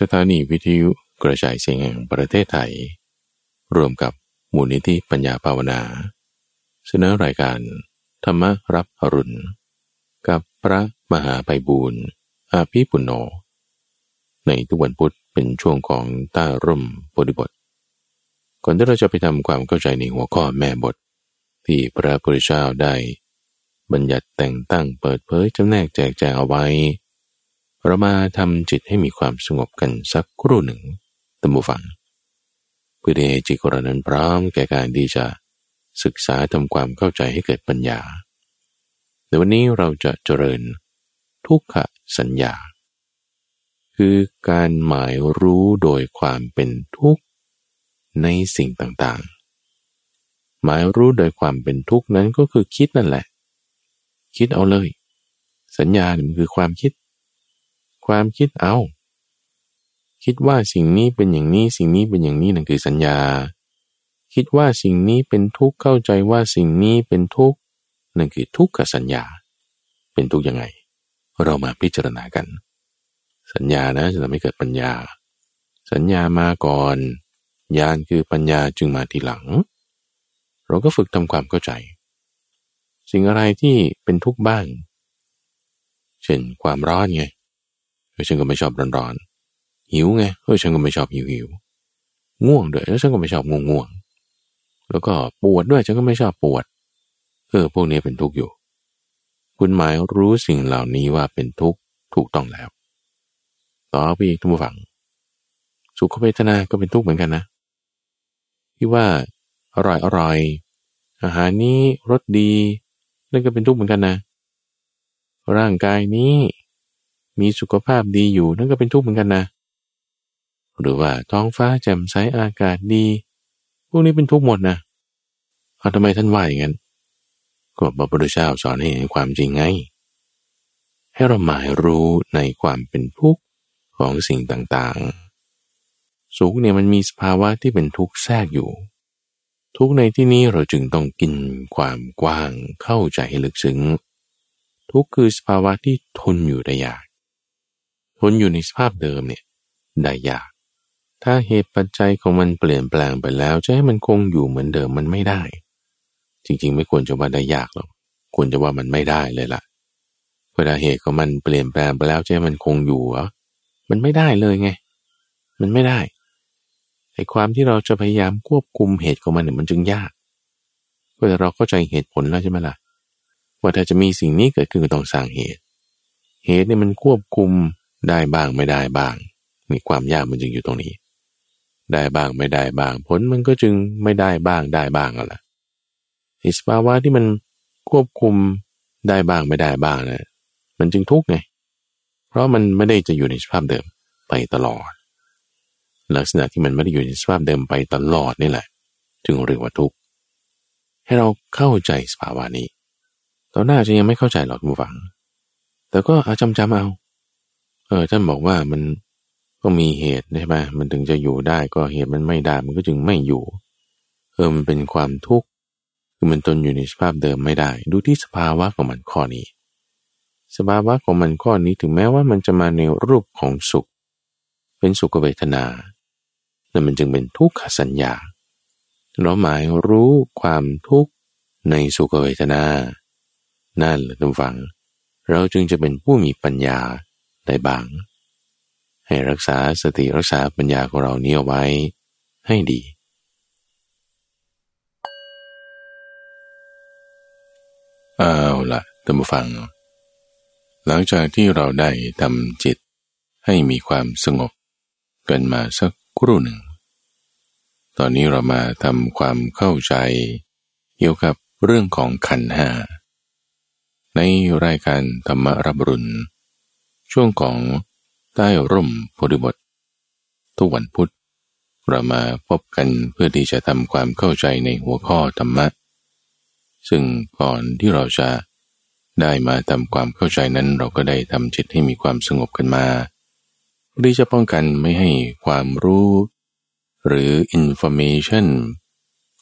สถานีวิทยุกระจายเสียงแห่งประเทศไทย รวมกับมูลนิธิปัญญาภาวนา เสนอรายการธรรมรับอรุณ กับพระมหาไพบูรณ์อาภีปุณโญในทุกวันพุธเป็นช่วงของต้าร่มบริบท ก่อนที่เราจะไปทำความเข้าใจในหัวข้อแม่บท ที่พระพุทธเจ้าได้ บัญญัติแต่งตั้งเปิดเผยจำแนกแจกแจงเอาไว้ เรามาทำจิตให้มีความสงบกันสักครู่หนึ่งตัมบูฟังเพื่อให้จิตของเรานั้นพร้อมแก่การที่จะศึกษาทำความเข้าใจให้เกิดปัญญาในวันนี้เราจะเจริญทุกขสัญญา คือการหมายรู้โดยความเป็นทุกข์ในสิ่งต่างๆ หมายรู้โดยความเป็นทุกข์นั้นก็คือคิดนั่นแหละ คิดเอาเลย สัญญาเนี่ยมันคือความคิด ความคิดเอา คิดว่าสิ่งนี้เป็นอย่างนี้สิ่งนี้เป็นอย่างนี้นั่นคือสัญญา คิดว่าสิ่งนี้เป็นทุกข์เข้าใจว่าสิ่งนี้เป็นทุกข์นั่นคือทุกขสัญญา เป็นทุกข์ยังไง เรามาพิจารณากัน สัญญานะจะทำให้เกิดปัญญา สัญญามาก่อนญาณคือปัญญาจึงมาทีหลัง เราก็ฝึกทำความเข้าใจ สิ่งอะไรที่เป็นทุกข์บ้าง เช่นความร้อนไง เฮ้ยฉันก็ไม่ชอบร้อนร้อนหิวไงเฮ้ยฉันก็ไม่ชอบหิวหิวง่วงด้วยแล้วฉันก็ไม่ชอบง่วงง่วงแล้วก็ปวดด้วยฉันก็ไม่ชอบปวดเออพวกนี้เป็นทุกข์อยู่ คุณหมายรู้สิ่งเหล่านี้ว่าเป็นทุกข์ถูกต้องแล้ว ต่อไปอีกทุกฝังสุขเวทนาก็เป็นทุกข์เหมือนกันนะ ที่ว่าอร่อยอร่อยอาหารนี้รสดีนั่นก็เป็นทุกข์เหมือนกันนะ ร่างกายนี้ มีสุขภาพดีอยู่นั่นก็เป็นทุกข์เหมือนกันนะ หรือว่าท้องฟ้าแจ่มใสอากาศดี พวกนี้เป็นทุกข์หมดนะเอาทำไมท่านว่าอย่างนั้น ก็พระพุทธเจ้าสอนให้เห็นความจริงไง ให้เราหมายรู้ในความเป็นทุกข์ของสิ่งต่างๆ สุขเนี่ยมันมีสภาวะที่เป็นทุกข์แทรกอยู่ ทุกในที่นี้เราจึงต้องกินความกว้างเข้าใจให้ลึกซึ้ง ทุกคือสภาวะที่ทนอยู่ได้ยาก ทนอยู่ในสภาพเดิมเนี่ยได้ยาก ถ้าเหตุปัจจัยของมันเปลี่ยนแปลงไปแล้วจะให้มันคงอยู่เหมือนเดิมมันไม่ได้ จริงๆ ไม่ควรจะว่าได้ยากหรอกควรจะว่ามันไม่ได้เลยละ่ะเวลาเหตุของมันเปลี่ยนแปลงไปแล้วจะให้มันคงอยู่เหรอมันไม่ได้เลยไง มันไม่ได้ไอ้ความที่เราจะพยายามควบคุมเหตุของมันเนี่ยมันจึงยากเพื่อเราเข้าใจเหตุผลแล้วใช่ไหมล่ะว่าถ้าจะมีสิ่งนี้เกิดขึ้นก็ต้องสร้างเหตุ เหตุเนี่ยมันควบคุม ได้บ้างไม่ได้บ้างมีความยากมันจึงอยู่ตรงนี้ ได้บ้างไม่ได้บ้าง ผลมันก็จึงไม่ได้บ้างได้บ้างอะล่ะสภาวะที่มันควบคุมได้บ้างไม่ได้บ้างนะมันจึงทุกข์ไง เพราะมันไม่ได้จะอยู่ในสภาพเดิมไปตลอด ลักษณะที่มันไม่ได้อยู่ในสภาพเดิมไปตลอดนี่แหละ จึงเรียกว่าทุกข์ให้เราเข้าใจสภาวะนี้ตอนหน้าจะยังไม่เข้าใจหรอกผู้ฟัง แต่ก็อาจำจำเอา ออท่านบอกว่ามันก็มีเหตุใช่ไหมมันถึงจะอยู่ได้ก็เหตุมันไม่ได้มันก็จึงไม่อยู่ เออมันเป็นความทุกข์คือมันตนอยู่ในสภาพเดิมไม่ได้ ดูที่สภาวะของมันข้อนี้ สภาวะของมันข้อนี้ถึงแม้ว่ามันจะมาในรูปของสุข เป็นสุขเวทนาแต่มันจึงเป็นทุกขสัญญาเราหมายรู้ความทุกข์ในสุขเวทนา นั่นแหละทุกฝัง เราจึงจะเป็นผู้มีปัญญา ได้บาง ให้รักษาสติรักษาปัญญาของเราเนี้ยไว้ให้ดี เอาละท่านผู้ฟัง หลังจากที่เราได้ทำจิตให้มีความสงบกันมาสักครู่หนึ่ง ตอนนี้เรามาทำความเข้าใจเกี่ยวกับเรื่องของขันห้าในรายการธรรมรับรุณ ช่วงของใต้ร่มโพธิบท ทุกวันพุธเรามาพบกันเพื่อที่จะทำความเข้าใจในหัวข้อธรรมะ ซึ่งก่อนที่เราจะได้มาทำความเข้าใจนั้นเราก็ได้ทำจิตให้มีความสงบกันมาเพื่อจะป้องกันไม่ให้ความรู้ หรือ information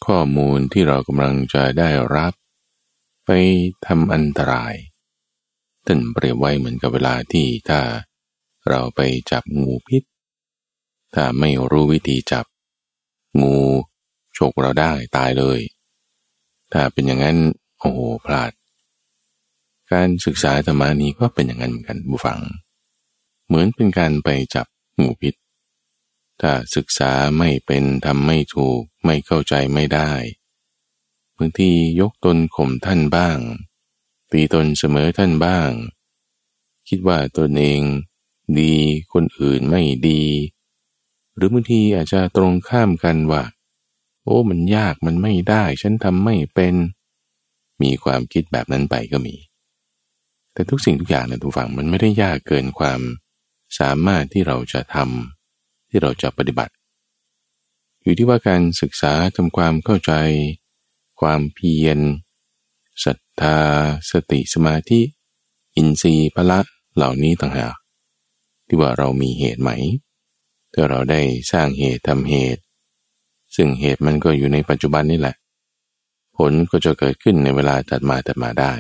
ข้อมูลที่เรากำลังจะได้รับ ไปทำอันตราย ท่านเปรียบไว้เหมือนกับเวลาที่ถ้าเราไปจับงูพิษ ถ้าไม่รู้วิธีจับ งูฉกเราได้ตายเลย ถ้าเป็นอย่างนั้นโอ้โหพลาด การศึกษาธรรมานี้ก็เป็นอย่างนั้นเหมือนกันบุฟัง เหมือนเป็นการไปจับงูพิษ ถ้าศึกษาไม่เป็นทำไม่ถูกไม่เข้าใจไม่ได้บางทียกตนข่มท่านบ้าง ตีตนเสมอท่านบ้าง คิดว่าตนเองดีคนอื่นไม่ดี หรือบางทีอาจจะตรงข้ามกันว่า โอ้มันยากมันไม่ได้ ฉันทำไม่เป็น มีความคิดแบบนั้นไปก็มี แต่ทุกสิ่งทุกอย่างในทุกฝั่งมันไม่ได้ยากเกินความสามารถที่เราจะทำที่เราจะปฏิบัติ อยู่ที่ว่าการศึกษาทำความเข้าใจ ความเพียรศรัท ธา สติสมาธิ อินทรีย์พละเหล่านี้ต่างหากที่ว่าเรามีเหตุไหมถ้าเราได้สร้างเหตุทำเหตุ ซึ่งเหตุมันก็อยู่ในปัจจุบันนี่แหละ ผลก็จะเกิดขึ้นในเวลาตัดมาตัดมาได้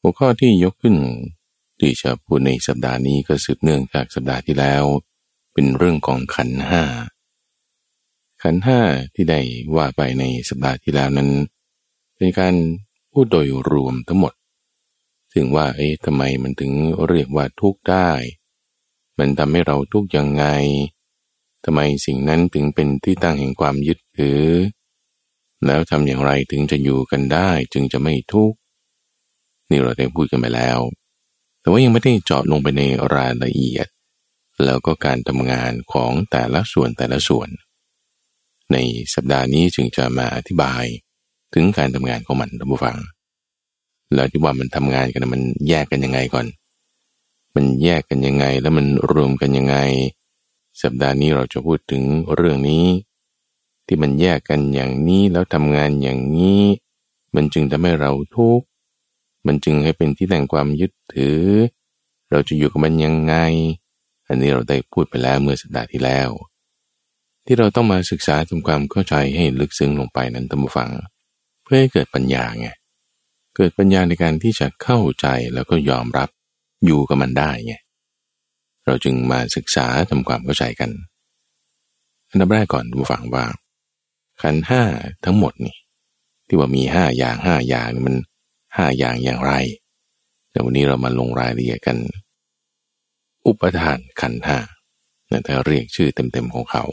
หัวข้อที่ยกขึ้นที่จะพูดในสัปดาห์นี้ก็สืบเนื่องจากสัปดาห์ที่แล้ว เป็นเรื่องของขันห้าขันห้าที่ได้ว่าไปในสัปดาห์ที่แล้วนั้น เป็นการ พูดโดยรวมทั้งหมด ถึงว่าเอ๊ะทำไมมันถึงเรียกว่าทุกข์ได้ มันทำให้เราทุกข์ยังไงทำไมสิ่งนั้นถึงเป็นที่ตั้งแห่งความยึดถือ แล้วทำอย่างไรถึงจะอยู่กันได้จึงจะไม่ทุกข์นี่เราได้พูดกันไปแล้ว แต่ว่ายังไม่ได้เจาะลงไปในรายละเอียด แล้วก็การทำงานของแต่ละส่วนแต่ละส่วน ในสัปดาห์นี้จึงจะมาอธิบาย ถึงการทำงานของมันท่านผู้ฟัง แล้วที่ว่ามันทำงานกันมันแยกกันยังไงก่อน มันแยกกันยังไงแล้วมันรวมกันยังไง สัปดาห์นี้เราจะพูดถึงเรื่องนี้ ที่มันแยกกันอย่างนี้แล้วทำงานอย่างนี้ มันจึงทำให้เราทุกข์มันจึงให้เป็นที่แต่งความยึดถือ เราจะอยู่กับมันยังไง อันนี้เราได้พูดไปแล้วเมื่อสัปดาห์ที่แล้วที่เราต้องมาศึกษาทำความเข้าใจให้ลึกซึ้งลงไปนั้นตั้งฟัง เพื่อให้เกิดปัญญาไงเกิดปัญญาในการที่จะเข้าใจแล้วก็ยอมรับอยู่กับมันได้ไงเราจึงมาศึกษาทำความเข้าใจกันอันดับแรกก่อนดูฟังว่า ขันห้าทั้งหมดนี่ที่ว่ามีห้าอย่างห้าอย่างมันห้าอย่างอย่างไรเดี๋ยววันนี้เรามาลงรายละเอียดกัน อุปทานขันห้านั่นถ้าเรียกชื่อเต็มๆของเขา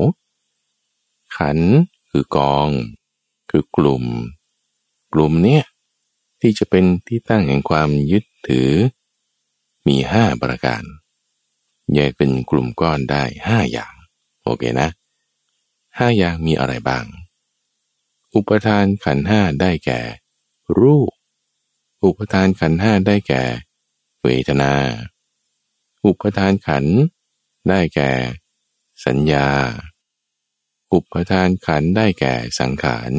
ขันคือกอง คือกลุ่ม กลุ่มเนี้ยที่จะเป็นที่ตั้งแห่งความยึดถือ มีห้าประการ แยกเป็นกลุ่มก้อนได้ห้าอย่าง โอเคนะห้าอย่างมีอะไรบ้าง อุปทานขันห้าได้แก่ รูป อุปทานขันห้าได้แก่ เวทนา อุปทานขันได้แก่ สัญญา อุปทานขันได้แก่สังขาร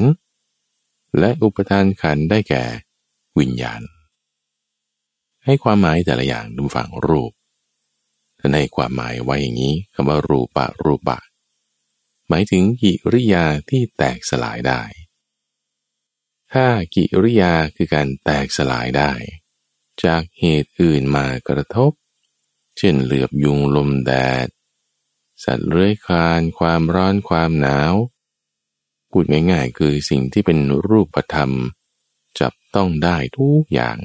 และอุปทานขันได้แก่วิญญาณ ให้ความหมายแต่ละอย่างดูฝั่งรูปท่านให้ความหมายไว้อย่างนี้คำว่ารูปะรูปะ หมายถึงกิริยาที่แตกสลายได้ ถ้ากิริยาคือการแตกสลายได้ จากเหตุอื่นมากระทบ เช่นเหลือบยุงลมแดด สัตว์เลื้อยคลานความร้อนความหนาว พูดง่ายๆ คือสิ่งที่เป็นรูปธรรม จับต้องได้ทุกอย่าง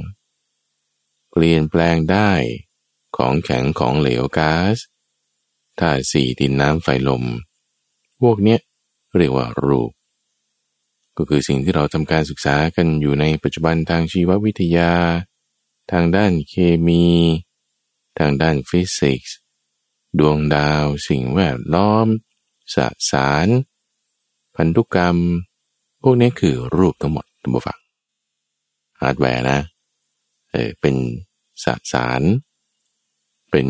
เปลี่ยนแปลงได้ของแข็งของเหลวก๊าซธาตุสี่ดินน้ำไฟลม พวกเนี้ยเรียกว่ารูป ก็คือสิ่งที่เราทำการศึกษากันอยู่ในปัจจุบันทางชีววิทยา ทางด้านเคมี ทางด้านฟิสิกส์ ดวงดาว สิ่งแวดล้อมสสาร พันธุกรรม พวกนี้คือรูปทั้งหมดทั้งฝั่งฮาร์ดแวร์นะเออเป็นสสาร เป็น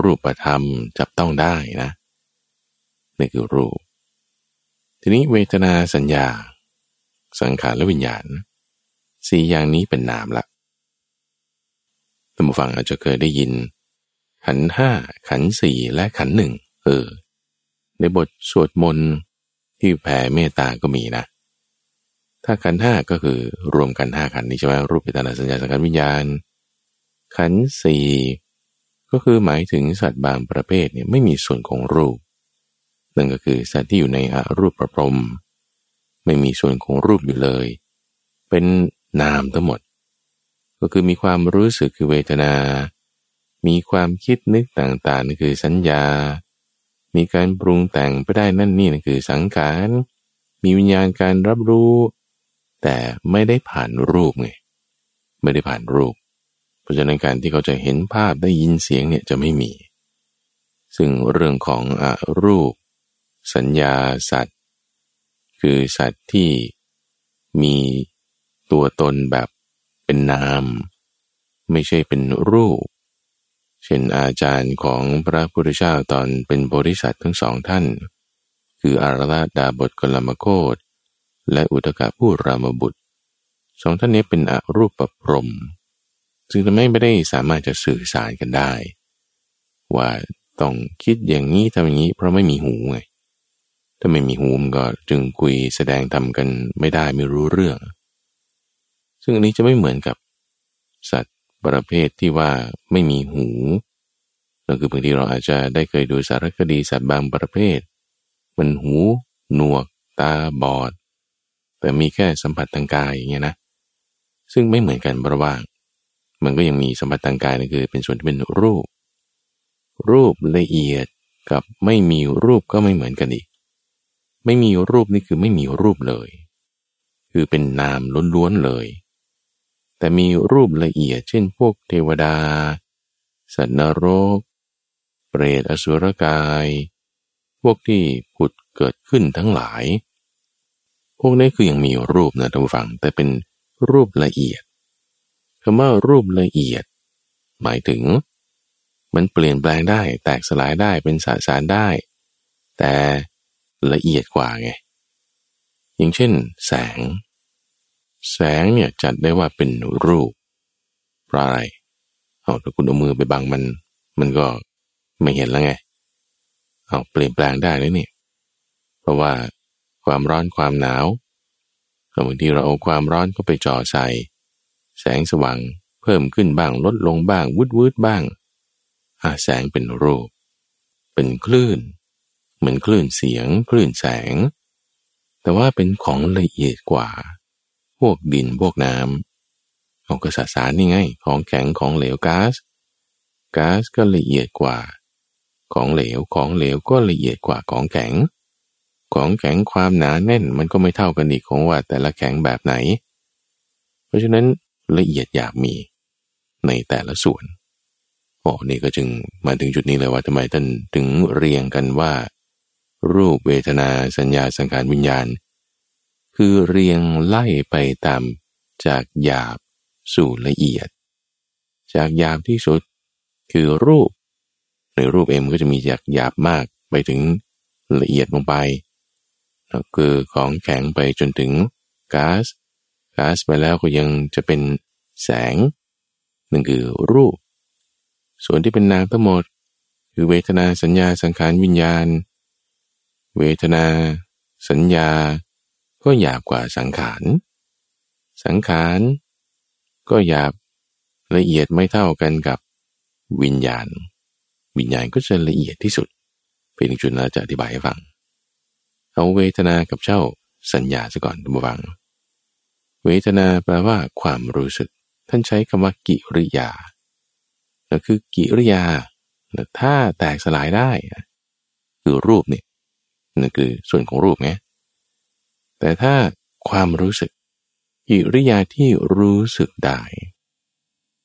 รูปธรรมจับต้องได้นะนี่คือรูป ทีนี้เวทนาสัญญา สังขารและวิญญาณสี่อย่างนี้เป็นนามละท่านผู้ฟังอาจจะเคยได้ยิน ขันห้าขันสี่และขันหนึ่งเออ ในบทสวดมนต์ ที่แผ่เมตตาก็มีนะ ถ้าขันห้าก็คือรวมกันห้าขันนี้ใช่ไหมรูปเวทนาสัญญาสังขารวิญญาณ ขันสี่ก็คือหมายถึงสัตว์บางประเภทเนี่ยไม่มีส่วนของรูปนั่นก็คือสัตว์ที่อยู่ในอรูปประพรมไม่มีส่วนของรูปอยู่เลย เป็นนามทั้งหมด ก็คือมีความรู้สึกคือเวทนา มีความคิดนึกต่างๆนั่นคือสัญญา มีการปรุงแต่งไปได้นั่นนี่นั่นคือสังขาร มีวิญญาณการรับรู้ แต่ไม่ได้ผ่านรูปไง ไม่ได้ผ่านรูป เพราะฉะนั้นการที่เขาจะเห็นภาพได้ยินเสียงเนี่ยจะไม่มี ซึ่งเรื่องของอรูป สัญญาสัตว์ คือสัตว์ที่มีตัวตนแบบเป็นนาม ไม่ใช่เป็นรูป เช่นอาจารย์ของพระพุทธเจ้าตอนเป็นบริษัททั้งสองท่าน คืออารลดาบทกลมโคตและอุตกะผู้รามบุตรสองท่านนี้เป็นอรูปประพรมจึงทำให้ไม่ได้สามารถจะสื่อสารกันได้ ว่าต้องคิดอย่างนี้ทำอย่างนี้ เพราะไม่มีหูไงถ้าไม่มีหูมันก็จึงคุยแสดงทำกันไม่ได้ไม่รู้เรื่อง ซึ่งอันนี้จะไม่เหมือนกับสัตว์ ประเภทที่ว่าไม่มีหูนั่นคือบางทีเราอาจจะได้เคยดูสารคดีสัตว์บางประเภท มันหูหนวก ตาบอด แต่มีแค่สัมผัสทางกายอย่างเงี้ยนะ ซึ่งไม่เหมือนกันเพราะว่า มันก็ยังมีสัมผัสทางกายนั่นคือเป็นส่วนที่เป็นรูป รูปละเอียดกับไม่มีรูปก็ไม่เหมือนกันอีก ไม่มีรูปนี่คือไม่มีรูปเลย คือเป็นนามล้วนๆเลย แต่มีรูปละเอียดเช่นพวกเทวดา สัตว์นรก เปรตอสุรกาย พวกที่ผุดเกิดขึ้นทั้งหลาย พวกนี้คือยังมีรูปนะท่านฟัง แต่เป็นรูปละเอียดคำว่ารูปละเอียด หมายถึง มันเปลี่ยนแปลงได้ แตกสลายได้เป็นสสารได้ แต่ละเอียดกว่าไง อย่างเช่น แสง แสงเนี่ยจัดได้ว่าเป็นรูปเพราะอะไรเอาถ้าคุณเอามือไปบังมัน มันก็ไม่เห็นแล้วไง เอาเปลี่ยนแปลงได้เลยนี่ เพราะว่าความร้อนความหนาวบางทีเราเอาความร้อนเข้าไปจ่อใส่ แสงสว่างเพิ่มขึ้นบ้างลดลงบ้างวุดวุดบ้างอาแสงเป็นรูป เป็นคลื่น เหมือนคลื่นเสียง คลื่นแสง แต่ว่าเป็นของละเอียดกว่า พวกดินพวกน้ำเอากระสสารนี่ไง ของแข็งของเหลวก๊าซก๊าซก็ละเอียดกว่า ของเหลวของเหลวก็ละเอียดกว่าของแข็ง ของแข็งความหนาแน่นมันก็ไม่เท่ากันอีกของว่าแต่ละแข็งแบบไหน เพราะฉะนั้นละเอียดอยากมีในแต่ละส่วนโอ้นี่ก็จึงมาถึงจุดนี้เลยว่าทำไมท่านถึงเรียงกันว่า รูปเวทนาสัญญาสังขารวิญญาณ คือเรียงไล่ไปตามจากหยาบสู่ละเอียด จากหยาบที่สุดคือรูป ในรูปเองก็จะมีจากหยาบมากไปถึงละเอียดลงไปก็คือของแข็งไปจนถึงก๊าซก๊าซไปแล้วก็ยังจะเป็นแสงนั่นคือรูป ส่วนที่เป็นนามทั้งหมด คือเวทนาสัญญาสังขารวิญญาณ เวทนา สัญญา ก็หยาบกว่าสังขาร สังขารก็หยาบละเอียดไม่เท่ากันกับวิญญาณ วิญญาณก็จะละเอียดที่สุด เป็นจุดเราจะอธิบายให้ฟัง เอาเวทนากับเจ้าสัญญาซะก่อนทุกบัง เวทนาแปลว่าความรู้สึก ท่านใช้คำว่ากิริยาก็คือกิริยาถ้าแตกสลายได้ คือรูปนี่นั่นคือส่วนของรูปไง แต่ถ้าความรู้สึกกิริยาที่รู้สึกได้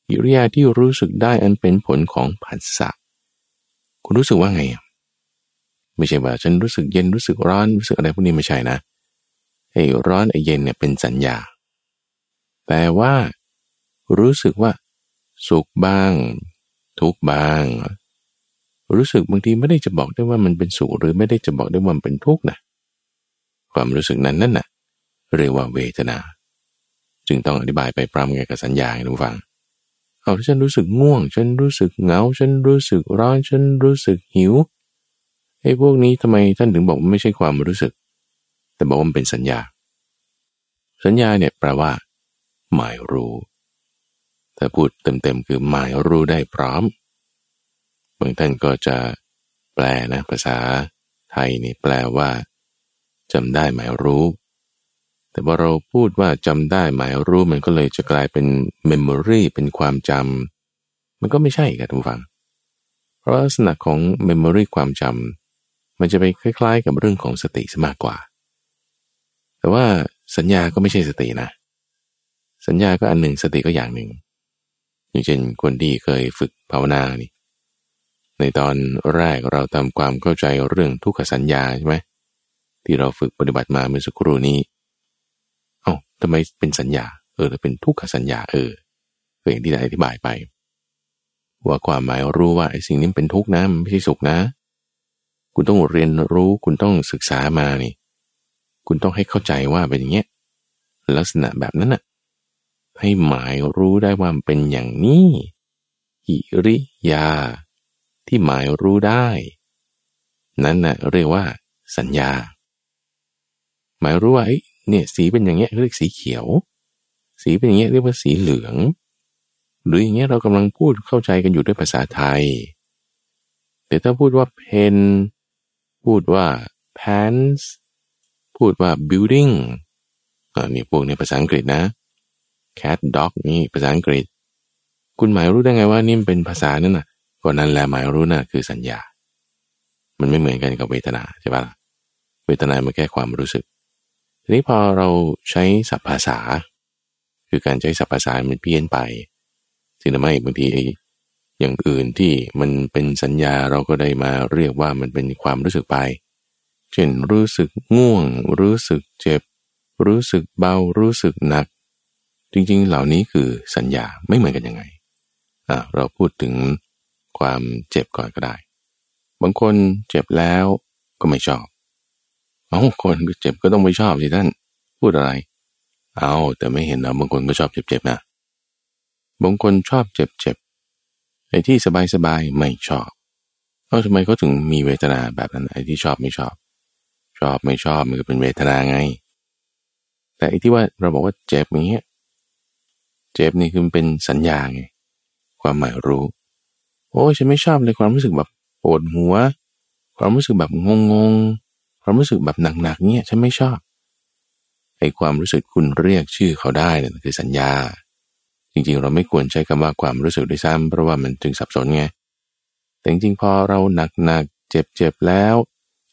กิริยาที่รู้สึกได้อันเป็นผลของผัสสะคุณรู้สึกว่าไง ไม่ใช่ว่าฉันรู้สึกเย็นรู้สึกร้อนรู้สึกอะไรพวกนี้ไม่ใช่นะไอ้ร้อนไอ้เย็นเนี่ยเป็นสัญญา แต่ว่ารู้สึกว่า สุขบ้าง ทุกบ้าง รู้สึกบางทีไม่ได้จะบอกได้ว่ามันเป็นสุขหรือไม่ได้จะบอกได้ว่ามันเป็นทุกข์นะ ความรู้สึกนั้นนั่นน่ะเรียกว่าเวทนา จึงต้องอธิบายไปพร้อมกันกับสัญญาให้รู้ฟังเอาฉันรู้สึกง่วง ฉันรู้สึกเหงา ฉันรู้สึกร้อน ฉันรู้สึกหิวไอ้พวกนี้ทำไมท่านถึงบอกไม่ใช่ความรู้สึก แต่บอกว่ามันเป็นสัญญา สัญญาเนี่ยแปลว่า หมายรู้ถ้าพูดเต็มๆคือหมายรู้ได้พร้อมบางท่านก็จะแปลนะภาษาไทยนี่แปลว่า จำได้หมายรู้ แต่พอเราพูดว่าจำได้หมายรู้มันก็เลยจะกลายเป็น memory เป็นความจำมันก็ไม่ใช่ครับทุกฝัง เพราะลักษณะของ memory ความจำมันจะไปคล้าย ๆ กับเรื่องของสติมากกว่า แต่ว่าสัญญาก็ไม่ใช่สตินะ สัญญาก็อันหนึ่งสติก็อย่างหนึ่ง อย่างเช่นคนที่เคยฝึกภาวนานี่ในตอนแรกเราทำความเข้าใจเรื่องทุกขสัญญาใช่ไหม ที่เราฝึกปฏิบัติมาเมื่อสักครู่นี้เอา้าทำไมเป็นสัญญา เออเป็นทุกขสัญญาเออเอย่างที่ได้อธิบายไป ว่าความหมายรู้ว่าไอ้สิ่งนี้เป็นทุกข์นะมันไม่ใช่สุขนะ คุณต้องเรียนรู้คุณต้องศึกษามานี่ คุณต้องให้เข้าใจว่าเป็นอย่างเงี้ยลักษณะแบบนั้นน่ะให้หมายรู้ได้ว่าเป็นอย่างนี้อิริยา ที่หมายรู้ได้ นั้นนะ่ะเรียกว่า สัญญา หมายรู้ว่าเนี่ยสีเป็นอย่างเงี้ยเรียกสีเขียว สีเป็นอย่างเงี้ยเรียกว่าสีเหลือง หรืออย่างเงี้ยเรากำลังพูดเข้าใจกันอยู่ด้วยภาษาไทย แต่ถ้าพูดว่า pen พูดว่า pants พูดว่า building อ่านี่พวกในภาษาอังกฤษนะ cat dog นี่ภาษาอังกฤษ คุณหมายรู้ได้ไงว่านี่เป็นภาษานั่นน่ะก็นั่นแหละหมายรู้น่ะคือสัญญา มันไม่เหมือนกันกับเวทนาใช่ปะเวทนามันแค่ความรู้สึก ทีนี้พอเราใช้ศัพท์ภาษา คือการใช้ศัพท์ภาษามันเพี้ยนไปสิ่งไม่บางทีอย่างอื่นที่มันเป็นสัญญาเราก็ได้มาเรียกว่ามันเป็นความรู้สึกไป เช่นรู้สึกง่วง รู้สึกเจ็บ รู้สึกเบา รู้สึกหนัก จริงๆ เหล่านี้คือสัญญาไม่เหมือนกันยังไงเราพูดถึงความเจ็บก่อนก็ได้ บางคนเจ็บแล้วก็ไม่ชอบ เอาคนเจ็บก็ต้องไม่ชอบสิท่าน พูดอะไร เอาแต่ไม่เห็นนะบางคนก็ชอบเจ็บๆนะบางคนชอบเจ็บๆไอ้ที่สบายๆไม่ชอบเอ้าทำไมเขาถึงมีเวทนาแบบนั้นไอ้ที่ชอบไม่ชอบ ชอบไม่ชอบมันก็เป็นเวทนาไง แต่ไอ้ที่ว่าเราบอกว่าเจ็บอย่างเงี้ยเจ็บนี่คือเป็นสัญญาไงความหมายรู้ โอ้ฉันไม่ชอบเลยความรู้สึกแบบปวดหัว ความรู้สึกแบบงงง ความรู้สึกแบบหนักๆเนี่ยฉันไม่ชอบไอ้ความรู้สึกคุณเรียกชื่อเขาได้นั่นคือสัญญา จริงๆ เราไม่ควรใช้คำว่าความรู้สึกด้วยซ้ำเพราะว่ามันจึงสับสนไงแต่จริงๆพอเราหนักๆเจ็บๆแล้ว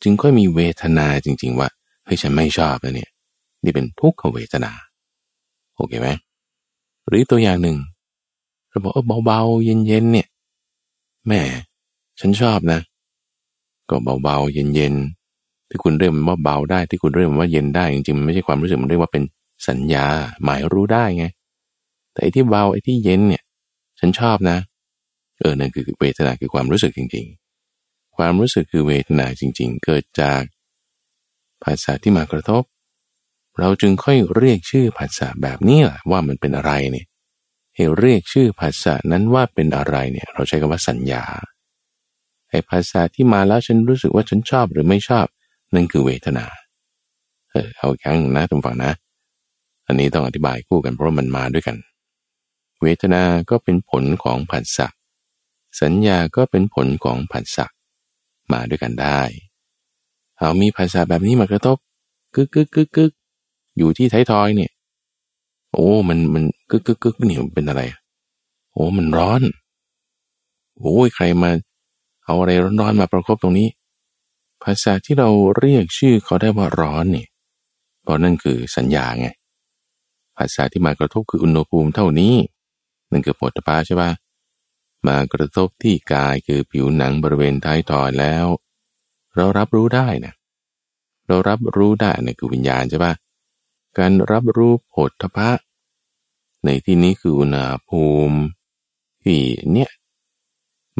จึงค่อยมีเวทนาจริง ๆ ว่าเฮ้ยฉันไม่ชอบแล้วเนี่ย นี่เป็นทุกขเวทนาโอเคไหมหรือตัวอย่างหนึ่งเราบอกเออเบาๆเย็นๆเนี่ยแม่ฉันชอบนะ ก็เบาๆเย็นๆ ที่คุณเรียกมันว่าเบาได้ที่คุณเรียกมันว่าเย็นได้จริงๆมันไม่ใช่ความรู้สึกมันเรียกว่าเป็นสัญญา หมายรู้ได้ไง แต่ไอ้ที่เบาไอ้ที่เย็นเนี่ย ฉันชอบนะ เออนั่นคือเวทนาคือความรู้สึกจริง ๆ ความรู้สึกคือเวทนาจริง ๆ เกิดจากภาษาที่มากระทบ เราจึงค่อยเรียกชื่อภาษาแบบนี้แหละว่ามันเป็นอะไรเนี่ยให้เรียกชื่อภาษานั้นว่าเป็นอะไรเนี่ย เราใช้คำว่าสัญญาไอ้ภาษาที่มาแล้วฉันรู้สึกว่าฉันชอบหรือไม่ชอบ นั่นคือเวทนา เออเอาครั้งนะทุกฝั่งนะ อันนี้ต้องอธิบายคู่กันเพราะมันมาด้วยกัน เวทนา ก็เป็นผลของผัสสะ สัญญาก็เป็นผลของผัสสะ มาด้วยกันได้ เอามีภาษาแบบนี้มากระทบกึกกึกกึกกึกอยู่ที่ท้ายทอยเนี่ย โอ้ มัน มันกึกกึกกึกนี่มันเป็นอะไร โอ้ มันร้อน โอ้ย ใครมา เอาอะไรร้อนๆมาประคบตรงนี้ ภาษาที่เราเรียกชื่อเขาได้ว่าร้อนนี่เพราะนั่นคือสัญญาไง ภาษาที่มากระทบคืออุณหภูมิเท่านี้นั่นคือปวดตาใช่ปะมากระทบที่กายคือผิวหนังบริเวณท้ายทอยแล้ว เรารับรู้ได้นะเรารับรู้ได้นั่คือวิญญาณใช่ปะการรับรู้ผลทพะ ในที่นี้คืออุณหภูมิที่เนี่ย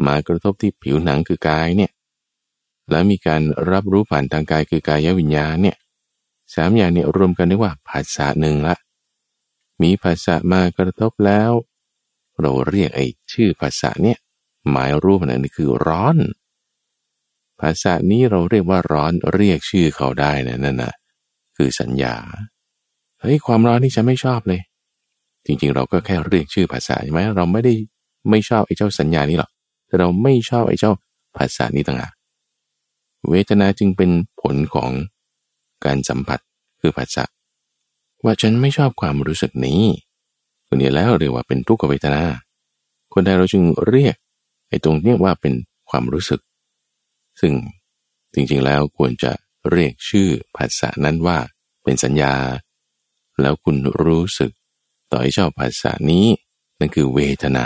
มากระทบที่ผิวหนังคือกายเนี่ย แล้วมีการรับรู้ผ่านทางกายคือกายวิญญาณเนี่ยสามอย่างเนี่ยรวมกันเรียกว่าภาษาหนึ่งละ มีภาษามากระทบแล้ว เราเรียกไอ้ชื่อภาษาเนี่ยหมายรู้มันนี่คือร้อน ภาษานี้เราเรียกว่าร้อนเรียกชื่อเขาได้นะนั่นนะคือสัญญาเฮ้ยความร้อนนี่ฉันไม่ชอบเลย จริงๆ เราก็แค่เรียกชื่อภาษาใช่ไหมเราไม่ได้ไม่ชอบไอ้เจ้าสัญญานี้หรอกแต่เราไม่ชอบไอ้เจ้าภาษานี้ต่างหาก เวทนาจึงเป็นผลของการสัมผัสคือผัสสะว่าฉันไม่ชอบความรู้สึกนี้คนนี้แล้วเรียกว่าเป็นทุกขเวทนา คนไทยเราจึงเรียกไอ้ตรงนี้ว่าเป็นความรู้สึก ซึ่งจริงๆแล้วควรจะเรียกชื่อภาษานั้นว่าเป็นสัญญา แล้วคุณรู้สึกต่อให้ชอบภาษานี้นั่นคือเวทนา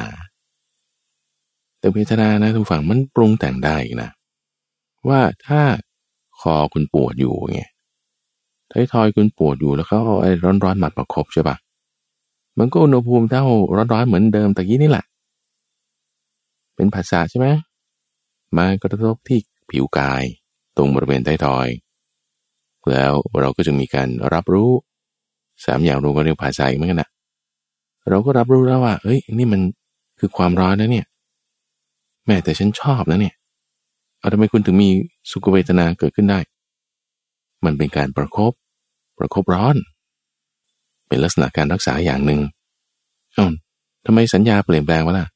แต่เวทนานะทุกฝั่งมันปรุงแต่งได้นะ ว่าถ้าคอคุณปวดอยู่ไงท้ายทอยคุณปวดอยู่แล้วเขาเอาไอ้ร้อนๆหมัดประคบใช่ปะมันก็อุณหภูมิเท่าร้อนๆเหมือนเดิมตะกี้นี่แหละ เป็นภาษาใช่ไหมมากระทบที่ผิวกาย ตรงบริเวณใต้ทอย แล้วเราก็จะมีการรับรู้สามอย่างรวมกันเรียกภาษาอีกเหมือนกันนะเราก็รับรู้แล้วว่า เอ้ย นี่มันคือความร้อนนะเนี่ย แม่แต่ฉันชอบนะเนี่ย เอาทำไมคุณถึงมีสุขเวทนาเกิดขึ้นได้ มันเป็นการประครบประครบร้อน เป็นลักษณะการรักษาอย่างหนึ่งอ้าวทำไมสัญญาเปลี่ยนแปลงวะล่ะ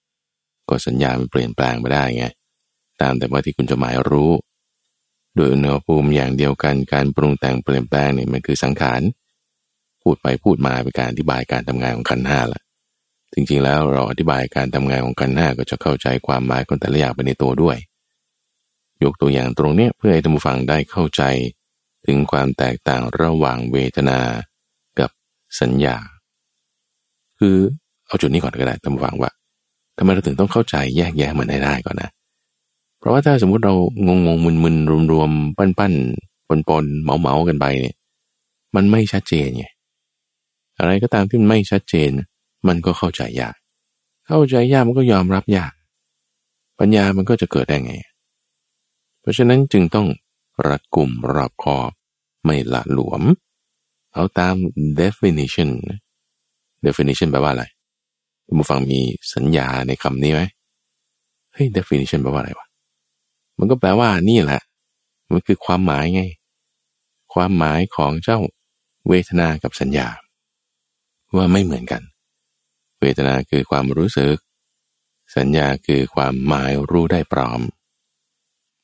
ก็สัญญามันเปลี่ยนแปลงไม่ได้ไง ตามแต่ว่าที่คุณจะหมายรู้ โดยอุณหภูมิอย่างเดียวกันการปรุงแต่งเปลี่ยนแปลงเนี่ยมันคือสังขาร พูดไปพูดมาเป็นการอธิบายการทำงานของขันห้าละจริงๆแล้วเราอธิบายการทำงานของขันห้าก็จะเข้าใจความหมายของแต่ละอย่างไปในตัวด้วย ยกตัวอย่างตรงนี้เพื่อให้ท่านผู้ฟังได้เข้าใจ ถึงความแตกต่างระหว่างเวทนากับสัญญา คือเอาจุดนี้ก่อนก็ได้ท่านผู้ฟังว่าทำไมเราถึงต้องเข้าใจแยกแยะมันได้ได้ก่อนนะ เพราะว่าถ้าสมมุติเรางงงมึนมึนรวมรวมปั้นปั้นปนปนเหมาเหมากันไปเนี่ยมันไม่ชัดเจนไงอะไรก็ตามที่มันไม่ชัดเจน มันก็เข้าใจยาก เข้าใจยากมันก็ยอมรับยาก ปัญญามันก็จะเกิดได้ไง เพราะฉะนั้นจึงต้องรัดกลุ่มรอบคอบไม่ละหลวม เอาตาม definition definition แปลว่าอะไรคุณผู้ฟังมีสัญญาในคำนี้ไหมเฮ้ย definition แปลว่าอะไรวะ มันก็แปลว่านี่แหละ มันคือความหมายไง ความหมายของเจ้าเวทนากับสัญญา ว่าไม่เหมือนกัน เวทนาคือความรู้สึก สัญญาคือความหมายรู้ได้พร้อม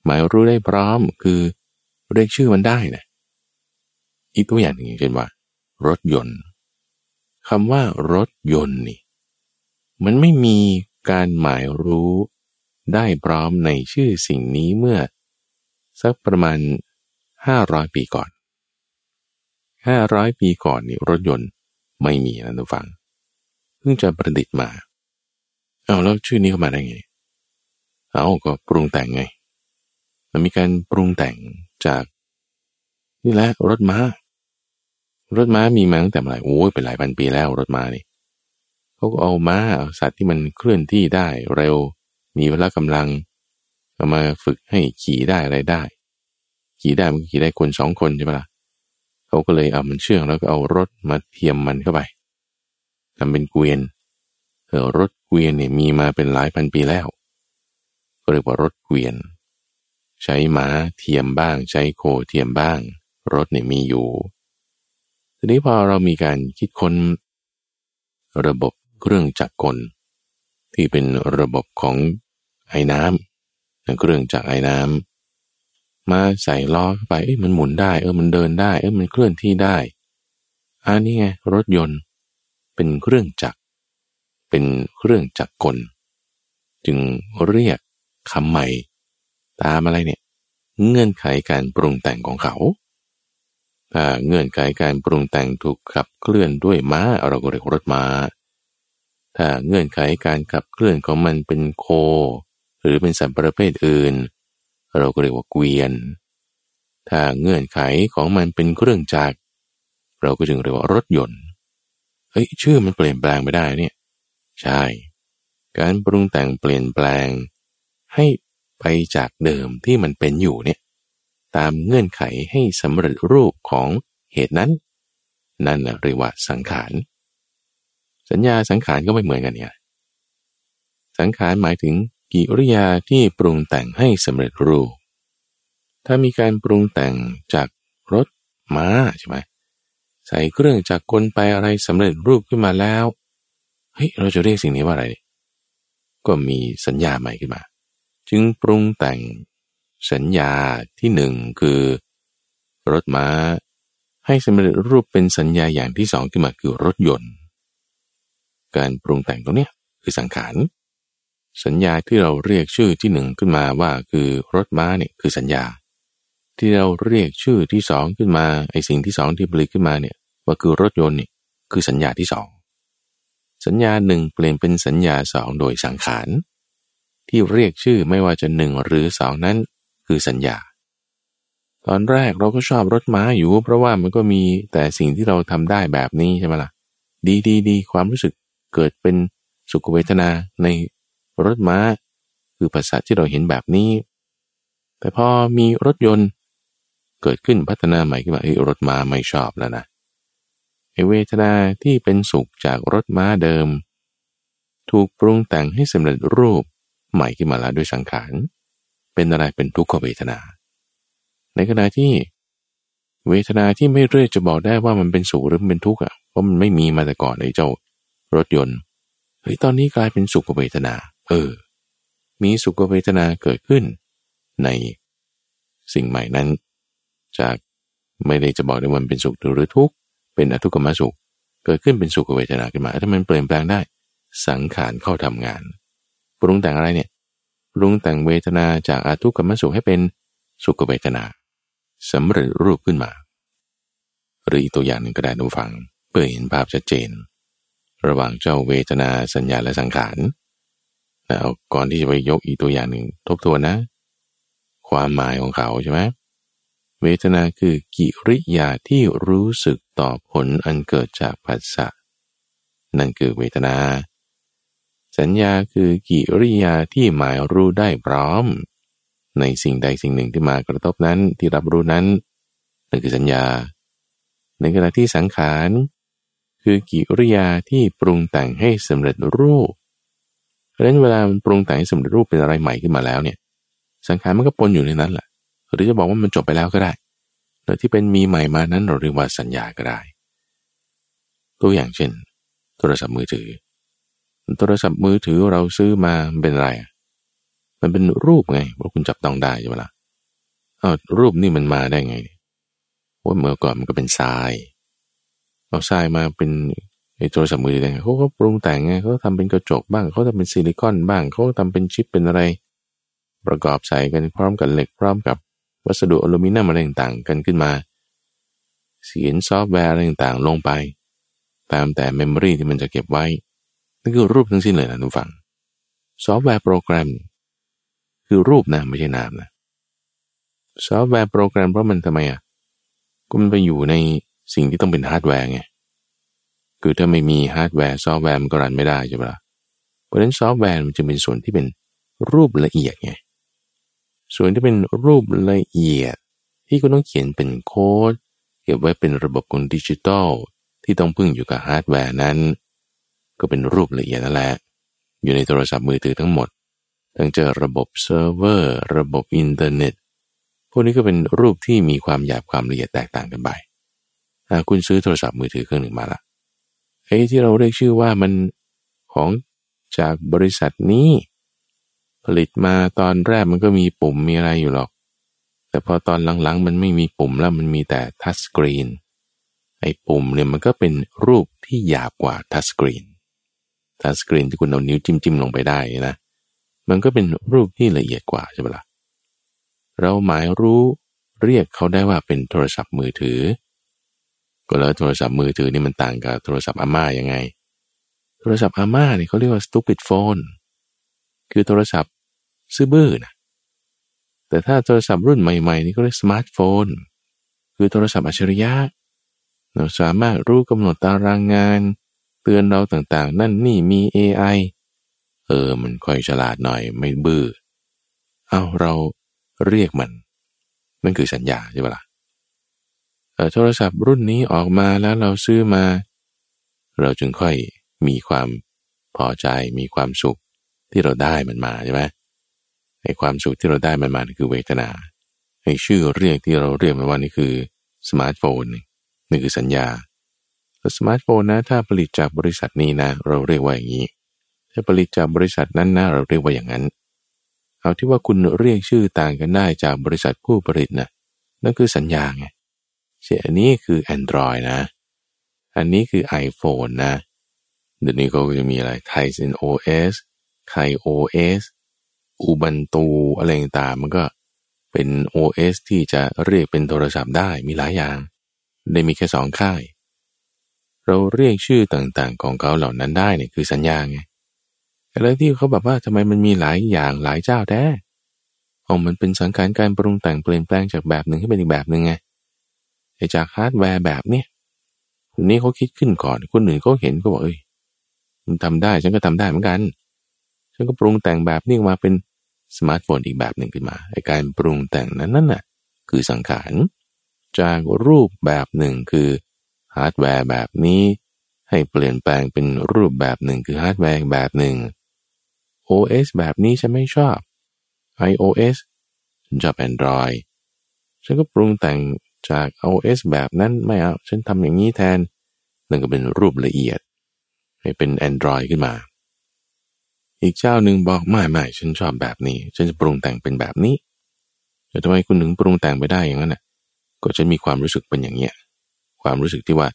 หมายรู้ได้พร้อมคือเรียกชื่อมันได้นะอีกตัวอย่างหนึ่งเช่นว่า รถยนต์คำว่ารถยนต์นี่ มันไม่มีการหมายรู้ได้พร้อมในชื่อสิ่งนี้เมื่อ สักประมาณห้าร้อยปีก่อนห้าร้อยปีก่อนนี่รถยนต์ไม่มีนะทุกฝัง เพิ่งจะประดิษฐ์มา เอาแล้วชื่อนี้เข้ามาได้ไง เอาก็ปรุงแต่งไง มันมีการปรุงแต่งจาก นี่แหละรถม้า รถม้ามีมาตั้งแต่เมื่อไรโอ้ยเป็นหลายพันปีแล้วรถม้านี่เขาก็เอาม้าเอาสัตว์ที่มันเคลื่อนที่ได้เร็ว มีเวลากำลังเอามาฝึกให้ขี่ได้อะไรได้ ขี่ได้มันขี่ได้คนสองคนใช่ไหมล่ะเขาก็เลยเอามันเชื่องแล้วก็เอารถมาเทียมมันเข้าไปทำเป็นเกวียนเออรถเกวียนเนี่ยมีมาเป็นหลายพันปีแล้วก็เรียกว่ารถเกวียน ใช้ม้าเทียมบ้าง ใช้โคเทียมบ้าง รถเนี่ยมีอยู่ ทีนี้พอเรามีการคิดค้น ระบบเครื่องจักรกล ที่เป็นระบบของไอ้น้ำเครื่องจักรไอ้น้ำมาใส่ล้อเข้าไปเอ้ยมันหมุนได้ เออมันเดินได้ เออมันเคลื่อนที่ได้อันนี้ไงรถยนต์เป็นเครื่องจักร เป็นเครื่องจักรกล จึงเรียกคำใหม่ ตามอะไรเนี่ย เงื่อนไขการปรุงแต่งของเขาถ้าเงื่อนไขการปรุงแต่งถูกขับเคลื่อนด้วยม้าเราก็เรียกรถม้า ถ้าเงื่อนไขการขับเคลื่อนของมันเป็นโค หรือเป็นสัตว์ประเภทอื่น เราก็เรียกว่าเกวียน ถ้าเงื่อนไขของมันเป็นเครื่องจักรเราก็จึงเรียกว่ารถยนต์เฮ้ยชื่อมันเปลี่ยนแปลงไม่ได้เนี่ย ใช่ การปรุงแต่งเปลี่ยนแปลง ให้ ไปจากเดิมที่มันเป็นอยู่เนี่ยตามเงื่อนไขให้สำเร็จรูปของเหตุนั้น นั่นเรียกว่าสังขาร สัญญาสังขารก็ไม่เหมือนกันเนี่ยสังขารหมายถึงกิริยาที่ปรุงแต่งให้สำเร็จรูป ถ้ามีการปรุงแต่งจากรถม้าใช่ไหมใส่เครื่องจากกลไปอะไรสำเร็จรูปขึ้นมาแล้วเฮ้ยเราจะเรียกสิ่งนี้ว่าอะไร ก็มีสัญญาใหม่ขึ้นมา จึงปรุงแต่ง สัญญาที่หนึ่งคือ รถม้า ให้สำเร็จรูปเป็นสัญญาอย่างที่สองขึ้นมาคือรถยนต์ การปรุงแต่งตรงนี้คือสังขารสัญญาที่เราเรียกชื่อที่หนึ่งขึ้นมาว่าคือรถม้าเนี่ยคือสัญญา ที่เราเรียกชื่อที่สองขึ้นมาไอสิ่งที่สองที่ผลิตขึ้นมาเนี่ยว่าคือรถยนต์เนี่ยคือสัญญาที่สองสัญญาหนึ่งเปลี่ยนเป็นสัญญาสองโดยสังขาร ที่เรียกชื่อไม่ว่าจะหนึ่งหรือสองนั้น คือสัญญา ตอนแรกเราก็ชอบรถม้าอยู่ เพราะว่ามันก็มีแต่สิ่งที่เราทำได้แบบนี้ใช่ไหมละ่ะ ดีดีดีความรู้สึกเกิดเป็นสุขเวทนาในรถม้า คือภาษาที่เราเห็นแบบนี้ แต่พอมีรถยนต์ เกิดขึ้นพัฒนาใหม่ขึ้นมาเฮ้รถม้าไม่ชอบแล้วนะเวทนาที่เป็นสุขจากรถม้าเดิม ถูกปรุงแต่งให้สำเร็จรูป ใหม่ขึ้นมาแล้วด้วยสังขาร เป็นอะไรเป็นทุกขเวทนา ในขณะที่เวทนาที่ไม่เรื่อยจะบอกได้ว่ามันเป็นสุขหรือมันเป็นทุกข์อะเพราะมันไม่มีมาแต่ก่อนไอ้เจ้ารถยนต์เฮ้ยตอนนี้กลายเป็นสุขเวทนา เออ มีสุขเวทนาเกิดขึ้น ในสิ่งใหม่นั้น จากไม่ได้จะบอกได้ว่ามันเป็นสุขหรือทุกข์เป็นอทุกขมสุข เกิดขึ้นเป็นสุขเวทนาขึ้นมาถ้ามันเปลี่ยนแปลงได้ สังขารเข้าทำงาน ปรุงแต่งอะไรเนี่ยปรุงแต่งเวทนาจากอาทุกขมสุขให้เป็นสุขเวทนาสำเร็จรูปขึ้นมา หรืออีกตัวอย่างหนึ่งก็ได้ดูฟัง เพื่อเห็นภาพชัดเจน ระหว่างเจ้าเวทนาสัญญาและสังขารแล้วก่อนที่จะไปยกอีกตัวอย่างหนึ่งทบทวนนะ ความหมายของเขาใช่ไหมเวทนาคือกิริยาที่รู้สึกต่อผลอันเกิดจากผัสสะนั่นคือเวทนา สัญญาคือกิริยาที่หมายรู้ได้พร้อม ในสิ่งใดสิ่งหนึ่งที่มากระทบนั้นที่รับรู้นั้นนั่นคือสัญญา ในขณะที่สังขาร คือกิริยาที่ปรุงแต่งให้สำเร็จรูป เพราะฉะนั้นเวลามันปรุงแต่งให้สำเร็จรูปเป็นอะไรใหม่ขึ้นมาแล้วเนี่ย สังขารมันก็ปนอยู่ในนั้นแหละหรือจะบอกว่ามันจบไปแล้วก็ได้โดยที่เป็นมีใหม่มานั้นเราเรียกว่าสัญญาก็ได้ ตัวอย่างเช่น โทรศัพท์มือถือ โทรศัพท์มือถือเราซื้อมาเป็นอะไร มันเป็นรูปไงว่าคุณจับต้องได้ใช่ไหมละ่ะอ้าวรูปนี่มันมาได้ไงว่าเมื่อก่อนมันก็เป็นทรายเอาทรายมาเป็นไอ้โทรศัพท์มือถือไงเขาก็ปรุงแต่งไงเขาทำเป็นกระจกบ้างเขาทำเป็นซิลิคอนบ้างเขาทำเป็นชิปเป็นอะไร ประกอบใส่กันพร้อมกับเหล็กพร้อมกับวัสดุอลูมิเนียมอะไรต่างๆกันขึ้นมาเขียนซอฟต์แวร์อะไรต่างๆลงไป ตามแต่ memory ที่มันจะเก็บไว้ นั่นคือรูปทั้งสิ้นเลยนะทุกฝั่ง ซอฟต์แวร์โปรแกรม คือรูปนะไม่ใช่นามนะซอฟต์แวร์โปรแกรมเพราะมันทำไมอะก็มันไปอยู่ในสิ่งที่ต้องเป็นฮาร์ดแวร์ไงคือถ้าไม่มีฮาร์ดแวร์ซอฟต์แวร์มันก็ run ไม่ได้ใช่ปะเพราะฉะนั้นซอฟต์แวร์มันจะเป็นส่วนที่เป็นรูปละเอียดไงส่วนที่เป็นรูปละเอียด ที่คุณต้องเขียนเป็นโค้ดเก็บไว้เป็นระบบกลดิจิตอลที่ต้องพึ่งอยู่กับฮาร์ดแวร์นั้น ก็เป็นรูปละเอียดนั่นแหละอยู่ในโทรศัพท์มือถือทั้งหมด ทั้งเจอระบบเซิร์ฟเวอร์ ระบบอินเทอร์เน็ต พวกนี้ก็เป็นรูปที่มีความหยาบความละเอียดแตกต่างกันไปคุณซื้อโทรศัพท์มือถือเครื่องหนึ่งมาละไอ้ที่เราเรียกชื่อว่ามันของจากบริษัทนี้ ผลิตมาตอนแรกมันก็มีปุ่มมีอะไรอยู่หรอก แต่พอตอนหลังๆ มันไม่มีปุ่มแล้วมันมีแต่ทัชสกรีนไอ้ปุ่มเนี่ยมันก็เป็นรูปที่หยาบกว่าทัชสกรีน ทัชสกรีนที่คุณเอานิ้วจิ้มจิ้มลงไปได้นะ มันก็เป็นรูปที่ละเอียดกว่าใช่ไหมละ่ะเราหมายรู้เรียกเขาได้ว่าเป็นโทรศัพท์มือถือ ก็แล้วโทรศัพท์มือถือนี่มันต่างกับโทรศัพท์อาม่ายังไง โทรศัพท์อาม่าเนี่ยเขาเรียกว่า stupid phone คือโทรศัพท์ซื่อบื้อนะแต่ถ้าโทรศัพท์รุ่นใหม่ๆนี่ก็เรียกสมาร์ทโฟน คือโทรศัพท์อัจฉริยะเราสามารถรู้กำหนดตารางงาน เตือนเราต่างๆ นั่นนี่มี AI เออมันค่อยฉลาดหน่อยไม่บื้อเอาเราเรียกมัน นั่นคือสัญญาใช่ปะล่ะโทรศัพท์รุ่นนี้ออกมาแล้วเราซื้อมา เราจึงค่อยมีความพอใจมีความสุขที่เราได้มันมาใช่ไหมไอ้ความสุขที่เราได้มันมาคือเวทนาไอ้ชื่อเรียกที่เราเรียกมันว่านี่คือสมาร์ทโฟนนี่คือสัญญา สมาร์ทโฟนนะถ้าผลิตจากบริษัทนี้นะ เราเรียกว่าอย่างนี้ ถ้าผลิตจากบริษัทนั้นนะเราเรียกว่าอย่างนั้น เอาที่ว่าคุณเรียกชื่อต่างกันได้จากบริษัทผู้ผลิตนะนั่นคือสัญญาไงเช่นอันนี้คือ Android นะ อันนี้คือ iPhone นะ เดี๋ยวนี้ก็จะมีอะไรไทเซน OS ไคโอเอสอูบันตูอะไรต่างมันก็เป็น OS ที่จะเรียกเป็นโทรศัพท์ได้มีหลายอย่าง ได้มีแค่สองค่าย เราเรียกชื่อต่างๆ ของเขาเหล่านั้นได้เนี่ยคือสัญญาไงแล้วที่เขาแบบว่าทำไมมันมีหลายอย่างหลายเจ้าแท้เอามันเป็นสังขารการปรุงแต่งเปลี่ยนแปลงจากแบบหนึ่งให้เป็นอีกแบบหนึ่งไงไอ้จากฮาร์ดแวร์แบบเนี้ยคนนี้เขาคิดขึ้นก่อน คนอื่นเขาเห็นก็บอกเอ้ยมันทำได้ฉันก็ทำได้เหมือนกัน ฉันก็ปรุงแต่งแบบนี้มาเป็นสมาร์ทโฟนอีกแบบหนึ่งขึ้นมาไอ้การปรุงแต่งนั้นนั่นน่ะคือสังขาร จากรูปแบบหนึ่งคือ ฮาร์ดแวร์แบบนี้ ให้เปลี่ยนแปลงเป็นรูปแบบหนึ่งคือฮาร์ดแวร์แบบหนึ่ง OS แบบนี้ฉันไม่ชอบ iOS ฉันชอบ Android ฉันก็ปรุงแต่งจาก OS แบบนั้นไม่เอา ฉันทำอย่างนี้แทนนั่นก็เป็นรูปละเอียด ให้เป็น Android ขึ้นมา อีกเจ้าหนึ่งบอกไม่ไม่ฉันชอบแบบนี้ ฉันจะปรุงแต่งเป็นแบบนี้แต่ทำไมคุณถึงปรุงแต่งไปได้อย่างนั้นน่ะ ก็ฉันมีความรู้สึกเป็นอย่างเนี้ย ความรู้สึกที่ว่า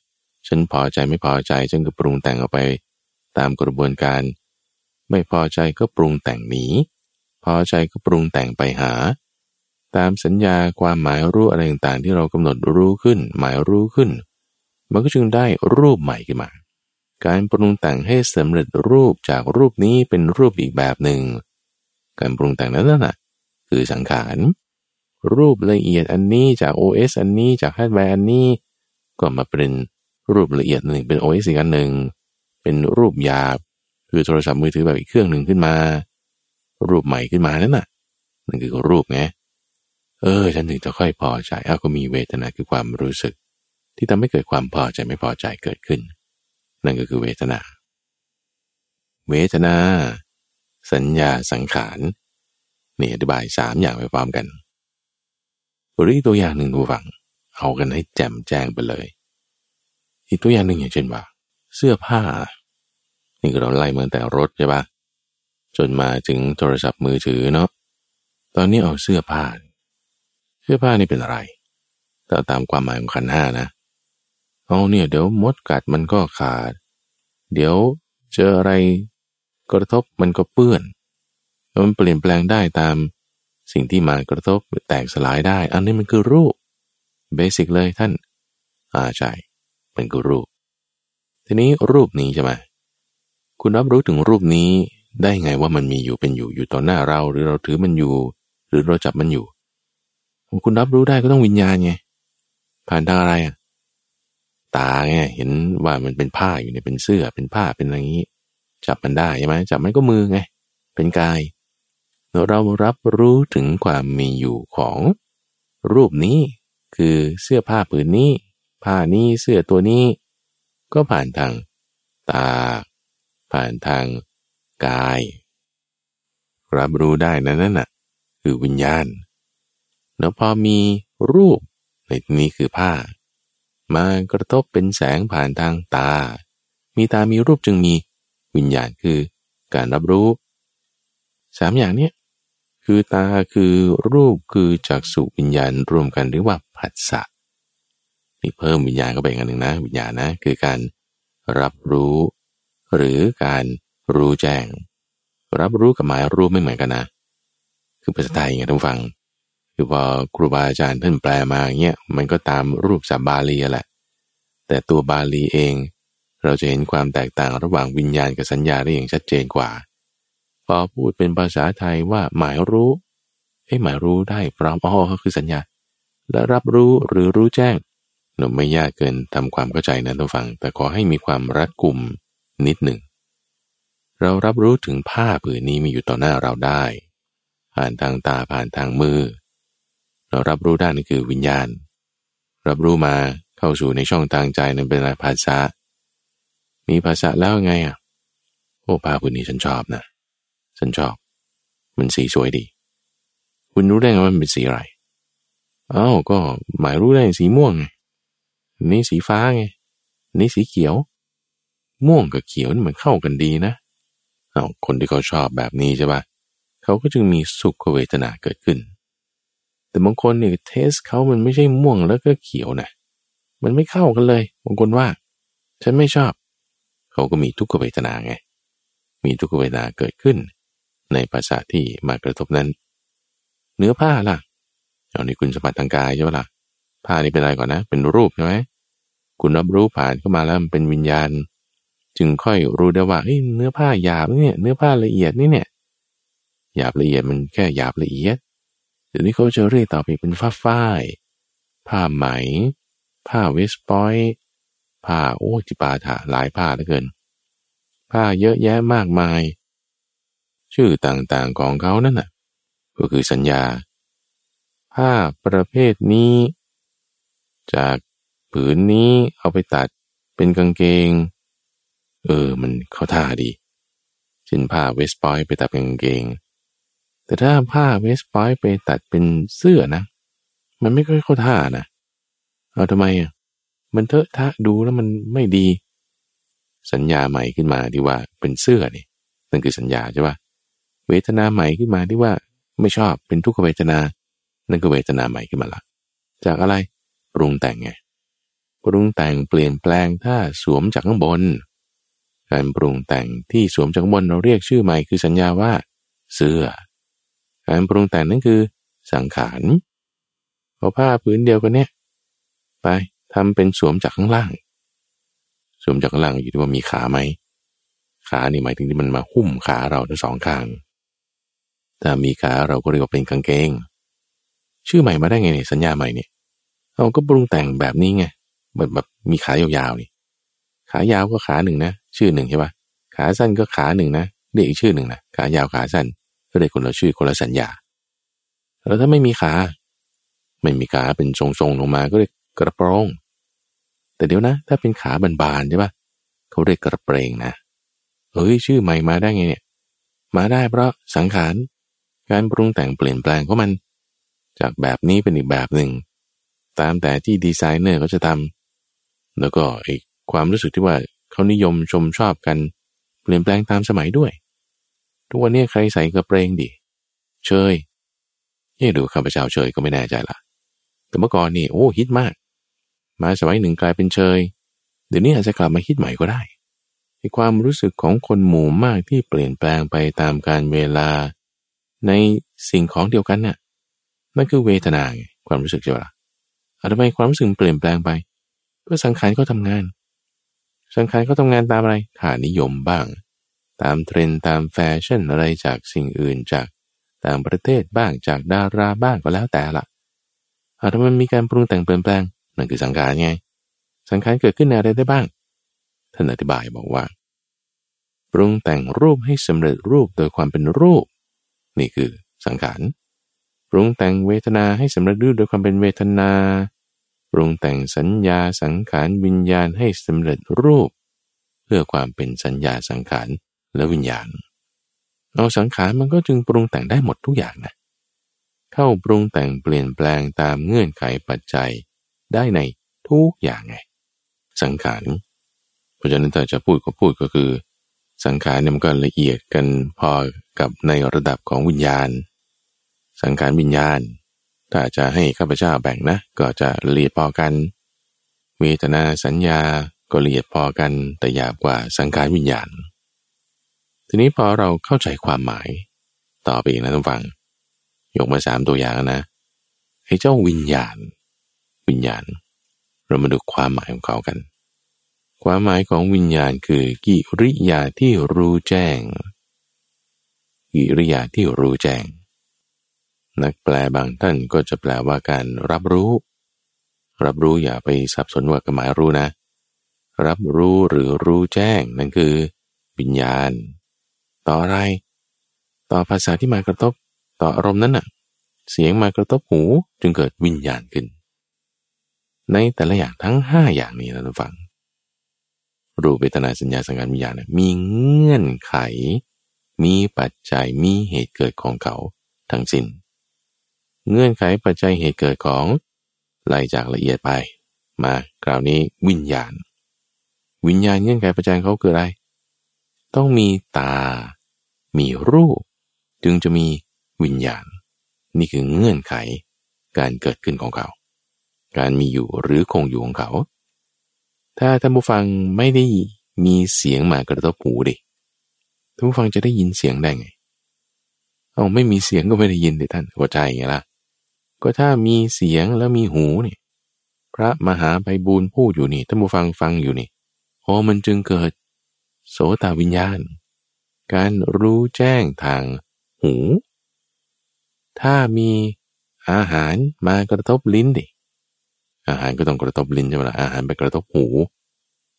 ฉันพอใจไม่พอใจฉันก็ปรุงแต่งออกไป ตามกระบวนการ ไม่พอใจก็ปรุงแต่งหนีพอใจก็ปรุงแต่งไปหา ตามสัญญาความหมายรู้อะไรต่างๆที่เรากำหนดรู้ขึ้น หมายรู้ขึ้น มันก็จึงได้รูปใหม่ขึ้นมา การปรุงแต่งให้สำเร็จรูปจากรูปนี้เป็นรูปอีกแบบหนึ่ง การปรุงแต่งนั้นน่ะคือสังขารรูปละเอียดอันนี้จาก OS อันนี้จากฮาร์ดแวร์อันนี้ ก็มาเป็นรูปละเอียดหนึ่งเป็น OS อีกอันหนึ่ง เป็นรูปหยาบ คือโทรศัพท์มือถือแบบอีกเครื่องหนึ่งขึ้นมา รูปใหม่ขึ้นมานั่นน่ะนั่นคือรูปไงเออ ฉันถึงจะค่อยพอใจอ้าก็มีเวทนาคือความรู้สึก ที่ทำให้เกิดความพอใจไม่พอใจเกิดขึ้น นั่นก็คือเวทนา เวทนา สัญญาสังขารนี่อธิบายสามอย่างไปพร้อมกันหรืออีตัวอย่างหนึ่งดูฟัง เอากันให้แจ่มแจ้งไปเลย อีกตัวอย่างหนึ่งอย่างเช่นว่า เสื้อผ้า นี่ก็เราไล่เมาแต่รถใช่ปะจนมาถึงโทรศัพท์มือถือเนาะตอนนี้เอาเสื้อผ้า เสื้อผ้านี่เป็นอะไรแต่ตามความหมายของขันห้านะเอาเนี่ยเดี๋ยวมดกัดมันก็ขาด เดี๋ยวเจออะไรกระทบมันก็เปื้อนมันเปลี่ยนแปลงได้ตามสิ่งที่มากระทบแตกสลายได้ อันนี้มันคือรูป เบสิกเลยท่านอาใช่มันคือรูป ทีนี้รูปนี้ใช่ไหมคุณรับรู้ถึงรูปนี้ได้ไงว่ามันมีอยู่เป็นอยู่อยู่ต่อหน้าเรา หรือเราถือมันอยู่ หรือเราจับมันอยู่ คุณรับรู้ได้ก็ต้องวิญญาณไง ผ่านทางอะไรอะตาไงเห็นว่ามันเป็นผ้าอยู่ในเป็นเสื้อเป็นผ้าเป็นอะไรงนี้ จับมันได้ใช่ไหมจับมันก็มือไง เป็นกายเรารับรู้ถึงความมีอยู่ของรูปนี้ คือเสื้อผ้าผืนนี้ ผ้านี้เสื้อตัวนี้ ก็ผ่านทางตา ผ่านทางกาย รับรู้ได้นั้นน่ะ คือวิญญาณ แล้วพอมีรูปในที่นี้คือผ้า มากระทบเป็นแสงผ่านทางตา มีตามีรูปจึงมีวิญญาณคือการรับรู้สามอย่างเนี้ย คือตาคือรูปคือจักสุวิญญาณรวมกันหรือว่าผัสสะนี่เพิ่มวิญญาณก็ไปอีกอันหนึ่งนะ วิญญาณนะคือการรับรู้ หรือการรู้แจ้ง รับรู้กับหมายรู้ไม่เหมือนกันนะ คือภาษาไทยไงท่านฟัง คือพอครูบาอาจารย์ท่านแปลมาเงี้ยมันก็ตามรูปสับบาลีแหละ แต่ตัวบาลีเอง เราจะเห็นความแตกต่างระหว่างวิญญาณกับสัญญาได้อย่างชัดเจนกว่า พอพูดเป็นภาษาไทยว่าหมายรู้เอ้หมายรู้ได้พร้อมอ๋อก็คือสัญญา และรับรู้หรือรู้แจ้งหนุ่มไม่ยากเกินทำความเข้าใจนะท่านฟัง แต่ขอให้มีความรัดกุมนิดหนึ่ง เรารับรู้ถึงผ้าผืนนี้มีอยู่ต่อหน้าเราได้ ผ่านทางตาผ่านทางมือ เรารับรู้ได้นั่นคือวิญญาณ รับรู้มาเข้าสู่ในช่องทางใจนั้นเป็นภาษามีภาษาแล้วไงอะโอ้ผ้าผืนนี้ฉันชอบนะ ฉันชอบ มันสีสวยดี คุณรู้ได้ไงว่ามันเป็นสีอะไรอ้าวก็หมายรู้ได้สีม่วงไงนี่สีฟ้าไงนี่สีเขียว ม่วงกับเขียวนี่มันเข้ากันดีนะเอาคนที่เขาชอบแบบนี้ใช่ปะเขาก็จึงมีสุขเวทนาเกิดขึ้น แต่บางคนเนี่ยเทสเขามันไม่ใช่ม่วงแล้วก็เขียวนะมันไม่เข้ากันเลยบางคนว่า ฉันไม่ชอบ เขาก็มีทุกขเวทนาไง มีทุกขเวทนาเกิดขึ้น ในภาษาที่มากระทบนั้น เนื้อผ้าล่ะเอานี่คุณสมบัติทางกายใช่ไหมล่ะผ้านี่เป็นอะไรก่อนนะ เป็นรูปใช่ไหมคุณรับรู้ผ่านเข้ามาแล้วมันเป็นวิญญาณ จึงค่อยรู้ได้ว่าเนื้อผ้าหยาบเนี่ยเนื้อผ้าละเอียดนี่เนี่ยหยาบละเอียดมันแค่หยาบละเอียดเดี๋ยวนี้เขาจะเรียกต่อไปเป็นผ้าฝ้าย ผ้าไหม ผ้าเวสปอยผ้าโอ้จิปาถะหลายผ้าเหลือเกิน ผ้าเยอะแยะมากมาย ชื่อต่างๆของเขานั่นน่ะก็คือสัญญาผ้าประเภทนี้ จากผืนนี้เอาไปตัดเป็นกางเกง เออมันเข้าท่าดีชินผ้าเวสปอยไปตัดเป็นกางเกง แต่ถ้าผ้าเวสปอยไปตัดเป็นเสื้อนะ มันไม่ค่อยเข้าท่านะเอาทำไมอะมันเถอะทะดูแล้วมันไม่ดี สัญญาใหม่ขึ้นมาที่ว่าเป็นเสื้อนี่นั่นคือสัญญาใช่ปะ เวทนาใหม่ขึ้นมาที่ว่าไม่ชอบเป็นทุกขเวทนา นั่นก็เวทนาใหม่ขึ้นมาละ จากอะไรปรุงแต่งไงปรุงแต่งเปลี่ยนแปลงถ้าสวมจากข้างบน การปรุงแต่งที่สวมจากข้างบนเราเรียกชื่อใหม่คือสัญญาว่า เสื้อ การปรุงแต่งนั่นคือสังขารเอาผ้าพื้นเดียวกันเนี่ยไปทำเป็นสวมจากข้างล่าง สวมจากข้างล่างอยู่ที่ว่ามีขาไหมขานี่หมายถึงที่มันมาหุ้มขาเราทั้งสองข้าง ถ้ามีขาเราก็เรียกว่าเป็นกางเกง ชื่อใหม่มาได้ไงเนี่ยสัญญาใหม่เนี่ยเราก็ปรุงแต่งแบบนี้ไงแบบแบบมีขายาวๆนี่ ขายาวก็ขาหนึ่งนะ ชื่อหนึ่งใช่ปะขาสั้นก็ขาหนึ่งนะเรียกอีกชื่อหนึ่งนะขายาวขาสั้นก็ได้คนละชื่อคนละสัญญาแล้วถ้าไม่มีขา ไม่มีขาเป็นทรงๆลงมาก็เรียกกระโปรง แต่เดี๋ยวนะ ถ้าเป็นขาบานๆใช่ปะเขาเรียกกระเปรงนะเฮ้ยชื่อใหม่มาได้ไงเนี่ย มาได้เพราะสังขาร การปรุงแต่งเปลี่ยนแปลงของมัน จากแบบนี้เป็นอีกแบบหนึ่ง ตามแต่ที่ดีไซเนอร์เขาจะทำแล้วก็อีกความรู้สึกที่ว่าเขานิยมชมชอบกัน เปลี่ยนแปลงตามสมัยด้วย ทุกวันนี้ใครใส่กระเปรงดิเชยนี่ดูข้าพเจ้าเชยก็ไม่แน่ใจละแต่เมื่อก่อนนี่โอ้ฮิตมาก มาสมัยหนึ่งกลายเป็นเชยเดี๋ยวนี้อาจจะกลับมาฮิตใหม่ก็ได้ในความรู้สึกของคนหมู่มากที่เปลี่ยนแปลงไปตามการเวลา ในสิ่งของเดียวกันน่ะนั่นคือเวทนาไงความรู้สึกใช่ไหมล่ะทำไมความรู้สึกเปลี่ยนแปลงไปเพื่อสังขารก็ทำงาน สังขารก็ทำงานตามอะไรฐานนิยมบ้าง ตามเทรนตามแฟชั่นอะไรจากสิ่งอื่นจากต่างประเทศบ้างจากดาราบ้างก็แล้วแต่ละอาถ้ามันมีการปรุงแต่งเปลี่ยนแปลงนั่นคือสังขารไง สังขารเกิดขึ้นในอะไรได้บ้าง ท่านอธิบายบอกว่า ปรุงแต่งรูปให้สำเร็จรูปโดยความเป็นรูป นี่คือสังขารปรุงแต่งเวทนาให้สำเร็จรูปโดยความเป็นเวทนาปรุงแต่งสัญญาสังขารวิญญาณให้สำเร็จรูป เพื่อความเป็นสัญญาสังขารและวิญญาณ เอาสังขารมันก็จึงปรุงแต่งได้หมดทุกอย่างนะเข้าปรุงแต่งเปลี่ยนแปลงตามเงื่อนไขปัจจัยได้ในทุกอย่างไง สังขารเพราะฉะนั้นถ้าจะพูดก็พูดก็คือ สังขารเนี่ยมันก็ละเอียดกันพอกับในระดับของวิญญาณ สังขารวิญญาณ ถ้าจะให้ข้าพเจ้าแบ่งนะ ก็จะละเอียดพอกันเวทนาสัญญาก็ละเอียดพอกันแต่หยาบกว่าสังขารวิญญาณ ทีนี้พอเราเข้าใจความหมาย ต่อไปอีกนะทุกฝัง ยกมาสามตัวอย่างนะไอ้เจ้าวิญญาณ วิญญาณ เรามาดูความหมายของเขากัน ความหมายของวิญญาณคือกิริยาที่รู้แจ้ง กิริยาที่รู้แจ้ง นักแปลบางท่านก็จะแปลว่าการรับรู้ รับรู้อย่าไปสับสนว่ากหมายรู้นะ รับรู้หรือรู้แจ้งนั่นคือ วิญญาณ ต่ออะไร ต่อภาษาที่มากระทบต่ออารมณ์นั้นน่ะ เสียงมากระทบหูจึงเกิดวิญญาณขึ้น ในแต่ละอย่างทั้งห้าอย่างนี้นะทุกฝัง รูปเวทนาสัญญาสังการวิญญาณมีเงื่อนไข มีปัจจัยมีเหตุเกิดของเขาทั้งสิน้น เงื่อนไขปัจจัยเหตุเกิดของไล่จากละเอียดไป มาคราวนี้วิญญาณ วิญญาณเงื่อนไขปัจจัยเขาคืออะไร ต้องมีตา มีรูป จึงจะมีวิญญาณ นี่คือเงื่อนไขการเกิดขึ้นของเขา การมีอยู่หรือคงอยู่ของเขา ถ้าท่านผู้ฟังไม่ได้มีเสียงมากระทบหูดิท่านผู้ฟังจะได้ยินเสียงได้ไงเอาไม่มีเสียงก็ไม่ได้ยินดิท่านเข้าใจไงล่ะก็ถ้ามีเสียงแล้วมีหูนี่พระมหาไพบูลพูดอยู่นี่ท่านผู้ฟังฟังอยู่นี่โอ้มันจึงเกิด โสตวิญญาณ การรู้แจ้งทางหู ถ้ามีอาหารมากระทบลิ้นดิ อาหารก็ต้องกระทบลิ้นใช่ไหมล่ะอาหารไปกระทบหู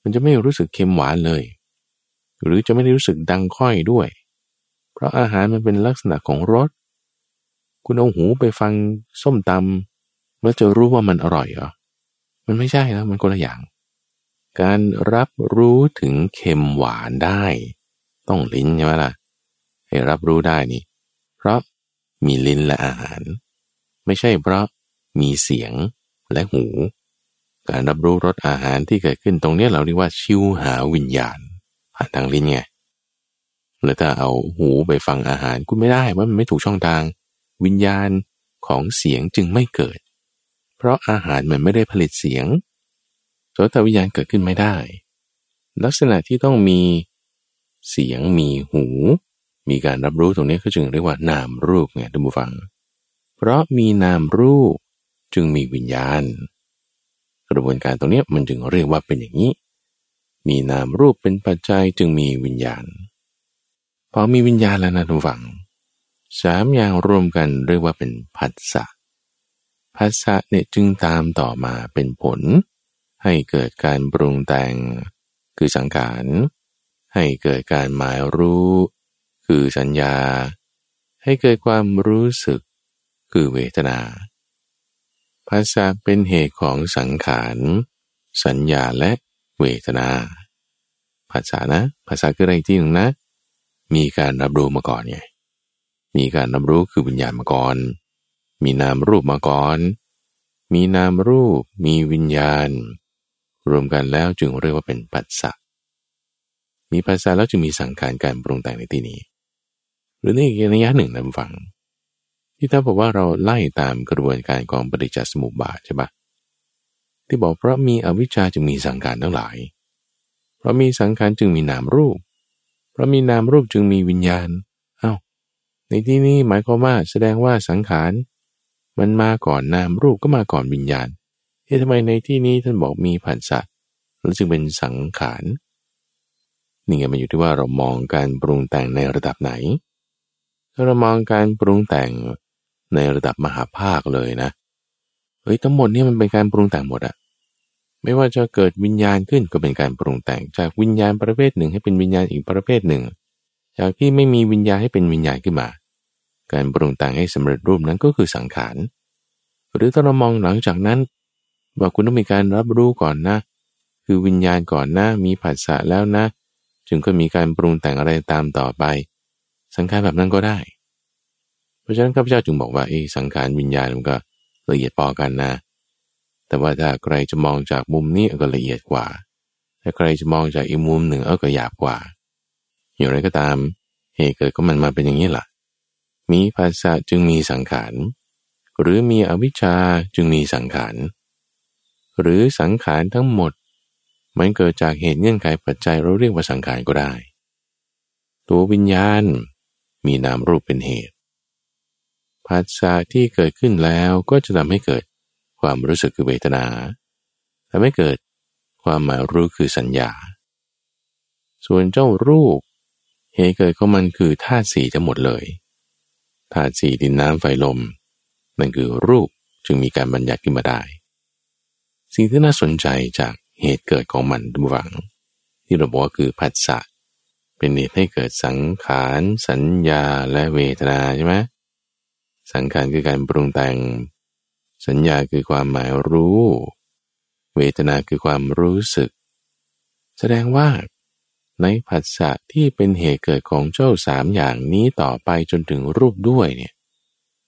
มันจะไม่รู้สึกเค็มหวานเลย หรือจะไม่ได้รู้สึกดังค่อยด้วย เพราะอาหารมันเป็นลักษณะของรสคุณเอาหูไปฟังส้มตำแล้วจะรู้ว่ามันอร่อยเหรอมันไม่ใช่แล้วมันคนละอย่าง การรับรู้ถึงเค็มหวานได้ ต้องลิ้นใช่ไหมล่ะให้รับรู้ได้นี่ เพราะมีลิ้นและอาหาร ไม่ใช่เพราะมีเสียง และหู การรับรู้รสอาหารที่เกิดขึ้นตรงนี้เราเรียกว่าชิวหาวิญญาณผ่านทางลิ้นไงแล้วถ้าเอาหูไปฟังอาหารคุณไม่ได้ว่ามันไม่ถูกช่องทาง วิญญาณของเสียงจึงไม่เกิด เพราะอาหารมันไม่ได้ผลิตเสียงโสตวิญญาณเกิดขึ้นไม่ได้ ลักษณะที่ต้องมีเสียงมีหู มีการรับรู้ตรงนี้ก็จึงเรียกว่านามรูปไงท่านผู้ฟัง เพราะมีนามรูป จึงมีวิญญาณ กระบวนการตรงนี้มันจึงเรียกว่าเป็นอย่างนี้ มีนามรูปเป็นปัจจัยจึงมีวิญญาณ พอมีวิญญาณแล้วนะทุกฝังสามอย่างรวมกันเรียกว่าเป็นผัสสะผัสสะเนี่ยจึงตามต่อมาเป็นผล ให้เกิดการปรุงแต่ง คือสังขารให้เกิดการหมายรู้ คือสัญญา ให้เกิดความรู้สึก คือเวทนา ภาษาเป็นเหตุของสังขาร สัญญาและเวทนา ภาษานะ ภาษาคืออะไรที่หนึ่งนะ มีการรับรู้มาก่อนไง มีการรับรู้คือวิญญาณมาก่อน มีนามรูปมาก่อน มีนามรูป มีวิญญาณ รวมกันแล้วจึงเรียกว่าเป็นปัสสะมีภาษาแล้วจึงมีสังขารการปรุงแต่งในที่นี้ หรือในอีกนัยยะหนึ่งนำฟัง ที่ถ้าบอกว่าเราไล่ตามกระบวนการของปฏิจจสมุปบาทใช่ปะที่บอกเพราะมีอวิชชาจึงมีสังขารทั้งหลาย เพราะมีสังขารจึงมีนามรูป เพราะมีนามรูปจึงมีวิญญาณเอา้าในที่นี้หมายความว่าแสดงว่าสังขารมันมาก่อนนามรูปก็มาก่อนวิญญาณเฮ้ทำไมในที่นี้ท่านบอกมีผัสสะแล้วจึงเป็นสังขารนี่ไงมันอยู่ที่ว่าเรามองการปรุงแต่งในระดับไหนถ้าเรามองการปรุงแต่ง ในระดับมหาภาคเลยนะเฮ้ยทั้งหมดนี่มันเป็นการปรุงแต่งหมดอะไม่ว่าจะเกิดวิญญาณขึ้นก็เป็นการปรุงแต่ง จากวิญญาณประเภทหนึ่งให้เป็นวิญญาณอีกประเภทหนึ่ง จากที่ไม่มีวิญญาณให้เป็นวิญญาณขึ้นมา การปรุงแต่งให้สำเร็จรูปนั้นก็คือสังขารหรือถ้าเรามองหลังจากนั้นว่าคุณต้องมีการรับรู้ก่อนนะ คือวิญญาณก่อนนะมีผัสสะแล้วนะ จึงก็มีการปรุงแต่งอะไรตามต่อไป สังขารแบบนั้นก็ได้ ราะฉะนั้นข้าพเจ้าจึงบอกว่าไอ้สังขารวิญญาณมันก็ละเอียดพอกันนะ แต่ว่าถ้าใครจะมองจากมุมนี้ก็ละเอียดกว่า ถ้าใครจะมองจากอีกมุมหนึ่งเออก็หยาบกว่า อย่างไรก็ตามเหตุเกิดก็มันมาเป็นอย่างนี้แหละมีภาษาจึงมีสังขาร หรือมีอวิชชาจึงมีสังขาร หรือสังขารทั้งหมด มันเกิดจากเหตุเงื่อนไขปัจจัยเราเรียกว่าสังขารก็ได้ ตัววิญญาณ มีนามรูปเป็นเหตุ ผัสสะที่เกิดขึ้นแล้วก็จะทำให้เกิดความรู้สึกคือเวทนาทำให้เกิดความหมายรู้คือสัญญา ส่วนเจ้ารูปเหตุเกิดของมันคือธาตุสีทั้งหมดเลยธาตุสีดินน้ำไฟลม นั่นคือรูปจึงมีการบัญญัติขึ้นมาได้ สิ่งที่น่าสนใจจากเหตุเกิดของมันดูหวัง ที่เราบอกว่าคือผัสสะเป็นเหตุให้เกิดสังขาร สัญญาและเวทนาใช่ไหม สังขารคือการปรุงแต่ง สัญญาคือความหมายรู้ เวทนาคือความรู้สึก แสดงว่าในผัสสะที่เป็นเหตุเกิดของเจ้าสามอย่างนี้ต่อไปจนถึงรูปด้วยเนี่ย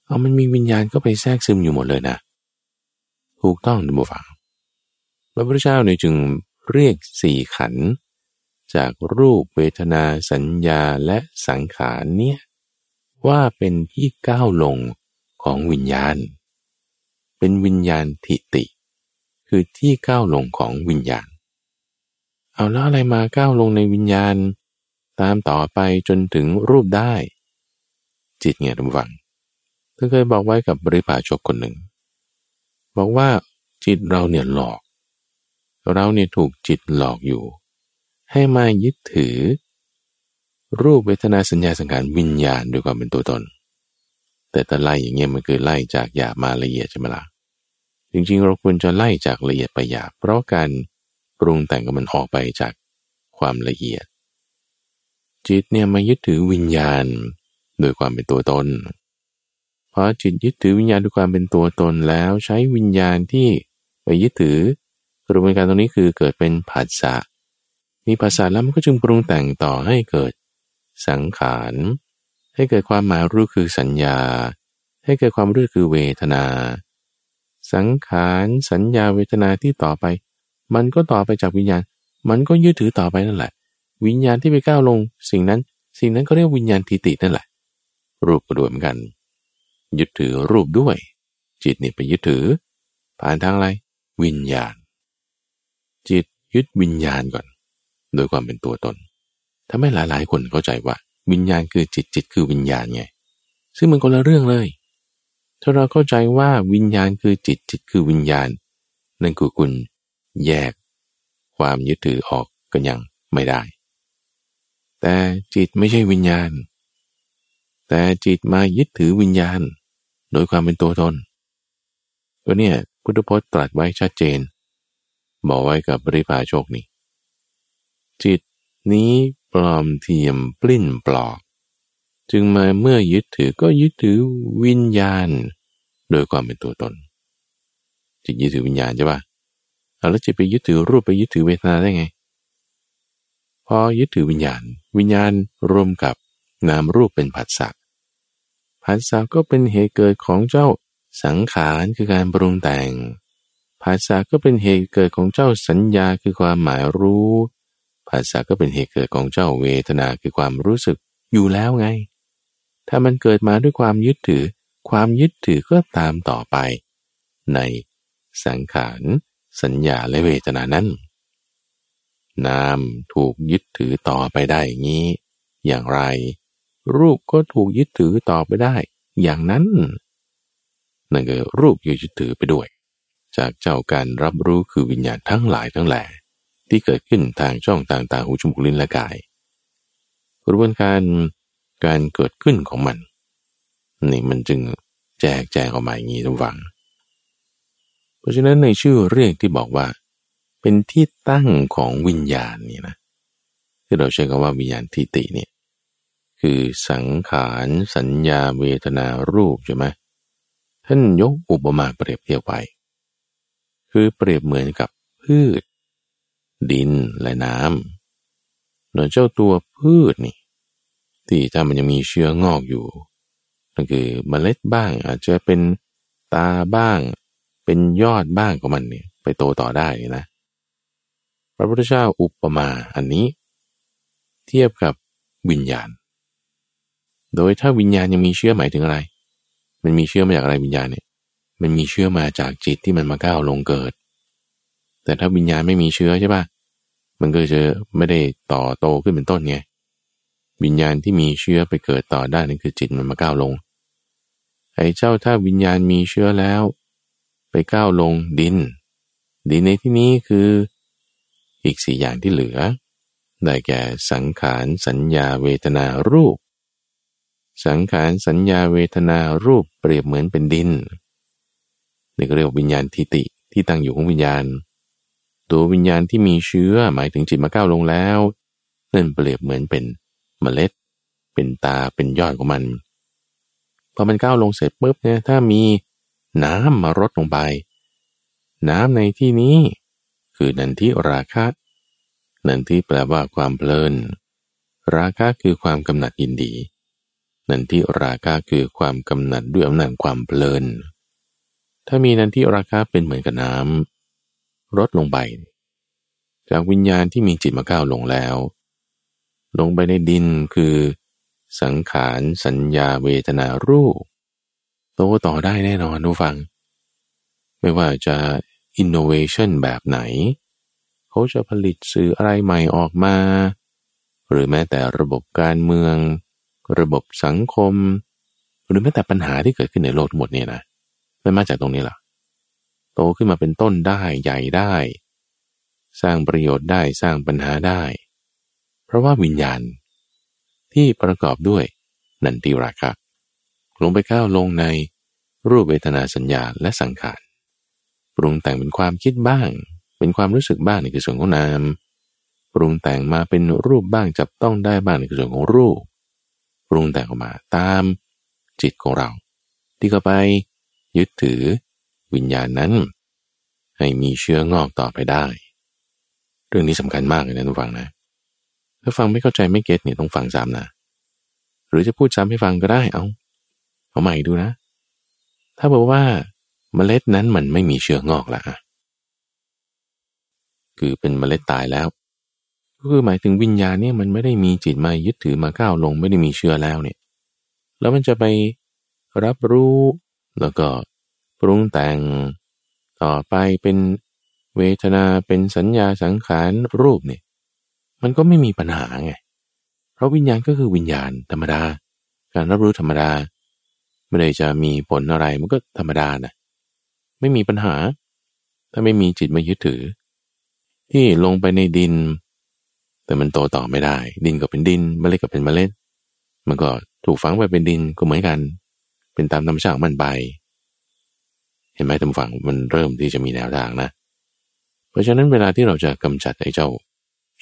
เอามันมีวิญญาณก็ไปแทรกซึมอยู่หมดเลยนะ ถูกต้องดูบฟังพระพุทธเจ้าเนี่ยจึงเรียกสี่ขัน จากรูปเวทนาสัญญาและสังขารเนี่ย ว่าเป็นที่ก้าวลงของวิญญาณ เป็นวิญญาณทิติ คือที่ก้าวลงของวิญญาณ เอาแล้วอะไรมาก้าวลงในวิญญาณ ตามต่อไปจนถึงรูปได้ จิตเงียบฟังเธอเคยบอกไว้กับบริพาชกคนหนึ่ง บอกว่าจิตเราเนี่ยหลอก เราเนี่ยถูกจิตหลอกอยู่ ให้มายึดถือ รูปเวทนาสัญญาสังขารวิญญาณด้วยความเป็นตัวตน แต่ถ้าไล่อย่างเงี้ยมันคือไล่จากหยาบมาละเอียดใช่ไหมละ่ะจริงๆเราควรจะไล่จากละเอียดไปหยาบเพราะการปรุงแต่งกับมันออกไปจากความละเอียด จิตเนี่ยมายึดถือวิญญาณโดยความเป็นตัวตนพอจิตยึดถือวิญญาณด้วยความเป็นตัวตนแล้วใช้วิญญาณที่ไปยึดถือกระบวนการตรงนี้คือเกิดเป็นผัสสะมีผัสสะแล้วมันก็จึงปรุงแต่งต่อให้เกิด สังขาร ให้เกิดความหมายรู้คือสัญญา ให้เกิดความรู้คือเวทนา สังขารสัญญาเวทนาที่ต่อไป มันก็ต่อไปจากวิญญาณ มันก็ยึดถือต่อไปนั่นแหละ วิญญาณที่ไปก้าวลง สิ่งนั้น สิ่งนั้นก็เรียกวิญญาณทิตินั่นแหละ รูปก็ด้วยเหมือนกัน ยึดถือรูปด้วย จิตนี่ไปยึดถือ ผ่านทางอะไร วิญญาณ จิตยึดวิญญาณก่อน โดยความเป็นตัวตน ทำให้หลายๆ คนเข้าใจว่า วิญญาณคือจิตจิตคือวิญญาณไง ซึ่งมันคนละเรื่องเลย ถ้าเราเข้าใจว่าวิญญาณคือจิตจิตคือวิญญาณ นั่นคือคุณแยก ความยึดถือออกกันยังไม่ได้ แต่จิตไม่ใช่วิญญาณ แต่จิตมายึดถือวิญญาณ โดยความเป็นตัวตนก็เนี่ยพุทธพจน์ตรัสไว้ชัดเจน บอกไว้กับบริพาโชคนี่จิตนี้ ปลอมเทียมปลิ้นปลอก จึงมาเมื่อยึดถือก็ยึดถือวิญญาณ โดยความเป็นตัวตนจิตยึดถือวิญญาณใช่ปะแล้วจิตไปยึดถือรูปไปยึดถือเวทนาได้ไง พอยึดถือวิญญาณ วิญญาณรวมกับนามรูปเป็นผัสสะผัสสะก็เป็นเหตุเกิดของเจ้าสังขารคือการปรุงแต่ง ภาษาก็เป็นเหตุเกิดของเจ้าสัญญาคือความหมายรู้ ภาษาก็เป็นเหตุเกิดของเจ้าเวทนาคือความรู้สึกอยู่แล้วไง ถ้ามันเกิดมาด้วยความยึดถือ ความยึดถือก็ตามต่อไป ในสังขารสัญญาและเวทนานั้น นามถูกยึดถือต่อไปได้อย่างนี้ อย่างไร รูปก็ถูกยึดถือต่อไปได้ อย่างนั้นนั่นก็รูปยึดถือไปด้วย จากเจ้าการรับรู้คือวิญญาณทั้งหลายทั้งแหล่ ที่เกิดขึ้นทางช่องต่างๆหูจมูกลิ้นและกาย กระบวนการการเกิดขึ้นของมัน นี่มันจึงแจกแจงออกมาอย่างนี้ทุกฝัง เพราะฉะนั้นในชื่อเรียกที่บอกว่า เป็นที่ตั้งของวิญญาณนี่นะที่เราใช้คำว่าวิญญาณทิติเนี่ยคือสังขารสัญญาเวทนารูปใช่ไหมท่านยกอุปมาเปรียบเทียบไว้ คือเปรียบเหมือนกับพืช ดินและน้ำโดยเจ้าตัวพืชนี่ ที่ถ้ามันยังมีเชื้องอกอยู่นั่นคือเมล็ดบ้าง อาจจะเป็นตาบ้าง เป็นยอดบ้างของมันเนี่ยไปโตต่อได้นะ พระพุทธเจ้าอุปมาอันนี้ เทียบกับวิญญาณ โดยถ้าวิญญาณยังมีเชื้อหมายถึงอะไร มันมีเชื้อมาจากอะไรวิญญาณเนี่ย มันมีเชื้อมาจากจิตที่มันมาก้าวลงเกิด แต่ถ้าวิญญาณไม่มีเชื้อใช่ปะมันก็จะไม่ได้ต่อโตขึ้นเป็นต้นไงวิญญาณที่มีเชื้อไปเกิดต่อได้นั่นคือจิตมันมาก้าวลงไอ้เจ้าถ้าวิญญาณมีเชื้อแล้ว ไปก้าวลงดิน ดินในที่นี้คืออีกสี่อย่างที่เหลือ ได้แก่สังขารสัญญาเวทนารูป สังขารสัญญาเวทนารูปเปรียบเหมือนเป็นดินนี่ก็เรียกวิญญาณทิติที่ตั้งอยู่ของวิญญาณ ตัววิญญาณที่มีเชื้อหมายถึงจิตมาก้าวลงแล้วนั่นเปรียบเหมือนเป็นเมล็ด เป็นตาเป็นยอดของมันพอมันก้าวลงเสร็จปุ๊บเนี่ยถ้ามีน้ำมารดลงไป น้ำในที่นี้ คือนันทิราคะ นันทิแปลว่าความเพลิน ราคะคือความกำหนัดยินดี นันทิราคะคือความกำหนัดด้วยอำนาจความเพลิน ถ้ามีนันทิราคะเป็นเหมือนกับน้ำ ลดลงไป จากวิญญาณที่มีจิตมาก้าวลงแล้ว ลงไปในดินคือ สังขารสัญญาเวทนารูปโตต่อได้แน่นอนทุกฟัง ไม่ว่าจะอินโนเวชันแบบไหน เขาจะผลิตสื่ออะไรใหม่ออกมา หรือแม้แต่ระบบการเมือง ระบบสังคม หรือแม้แต่ปัญหาที่เกิดขึ้นในโลกทั้งหมดเนี่ยนะมันมาจากตรงนี้แหละ ตขึ้นมาเป็นต้นได้ใหญ่ได้ สร้างประโยชน์ได้สร้างปัญหาได้ เพราะว่าวิญญาณ ที่ประกอบด้วยนันติราคะลงไปก้าวลงในรูปเวทนาสัญญาและสังขารปรุงแต่งเป็นความคิดบ้าง เป็นความรู้สึกบ้างในคือส่วนของนามปรุงแต่งมาเป็นรูปบ้างจับต้องได้บ้างในคือส่วนของรูป ปรุงแต่งออกมาตามจิตของเรา ที่เข้าไปยึดถือ วิญญาณนั้น ให้มีเชื้องอกต่อไปได้ เรื่องนี้สำคัญมากเลยนะทุกฝังนะ ถ้าฟังไม่เข้าใจไม่เก็ตเนี่ยต้องฟังซ้ำนะ หรือจะพูดซ้ำให้ฟังก็ได้เอาเอาใหม่ดูนะ ถ้าบอกว่าเมล็ดนั้นมันไม่มีเชื้องอกละคือเป็นเมล็ดตายแล้ว ก็คือหมายถึงวิญญาณเนี่ยมันไม่ได้มีจิตมายึดถือมาก้าวลงไม่ได้มีเชื้อแล้วเนี่ย แล้วมันจะไปรับรู้แล้วก็ ปรุงแต่ง ต่อไปเป็นเวทนาเป็นสัญญาสังขารรูปเนี่ยมันก็ไม่มีปัญหาไง เพราะวิญญาณก็คือวิญญาณธรรมดา การรับรู้ธรรมดา ไม่ได้จะมีผลอะไรมันก็ธรรมดานะไม่มีปัญหา ถ้าไม่มีจิตมายึดถือ ที่ลงไปในดิน แต่มันโตต่อไม่ได้ ดินก็เป็นดินเมล็ดก็เป็นเมล็ด มันก็ถูกฝังไปเป็นดินก็เหมือนกัน เป็นตามธรรมชาติมันไป ห็นไหมทำฝังมันเริ่มที่จะมีแนวทางนะ เพราะฉะนั้นเวลาที่เราจะกำจัดไอ้เจ้า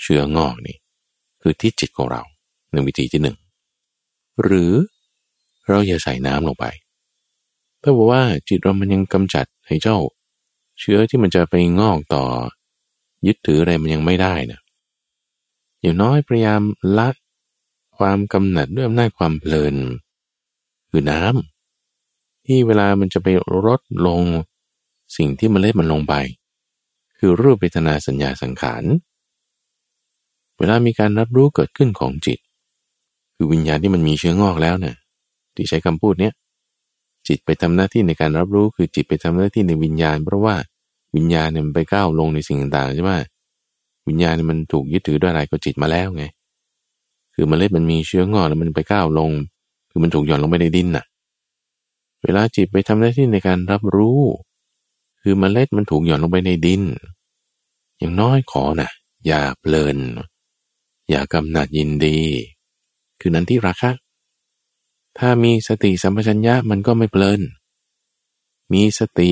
เชื้องอกนี่ คือที่จิตของเราหนึ่งวิธีที่หนึ่งหรือเราอย่าใส่น้ำลงไปถ้าบอกว่าจิตเรามันยังกำจัดให้เจ้า เชื้อที่มันจะไปงอกต่อ ยึดถืออะไรมันยังไม่ได้นะอย่างน้อยพยายามละความกำหนัดด้วยอำนาจความเพลิน คือน้ำ ที่เวลามันจะไปลดลงสิ่งที่มันเล็ดมันลงไป คือรูปเวทนาสัญญาสังขารเวลามีการรับรู้เกิดขึ้นของจิต คือวิญญาณที่มันมีเชื้องอกแล้วเนะ่ยที่ใช้คำพูดเนี้ยจิตไปทำหน้าที่ในการรับรู้คือจิตไปทำหน้าที่ในวิญญาณ เพราะว่าวิญญาณเนี่ยมันไปก้าวลงในสิ่งต่างๆใช่ไหมวิญญาณเนี่ยมันถูกยึดถือด้วยอะไรก็จิตมาแล้วไง คือมเมล็ดมันมีเชื้องอกแล้วมันไปก้าวลง คือมันถูกหย่อนลงไปในดินน่ะ เวลาจิตไปทำหน้าที่ในการรับรู้ คือมเมล็ดมันถูกหย่อนลงไปในดิน อย่างน้อยขอนะอย่าเพลิน อย่ากำหนัดยินดี คือนั้นที่ราคะ ถ้ามีสติสัมปชัญญะมันก็ไม่เพลิน มีสติ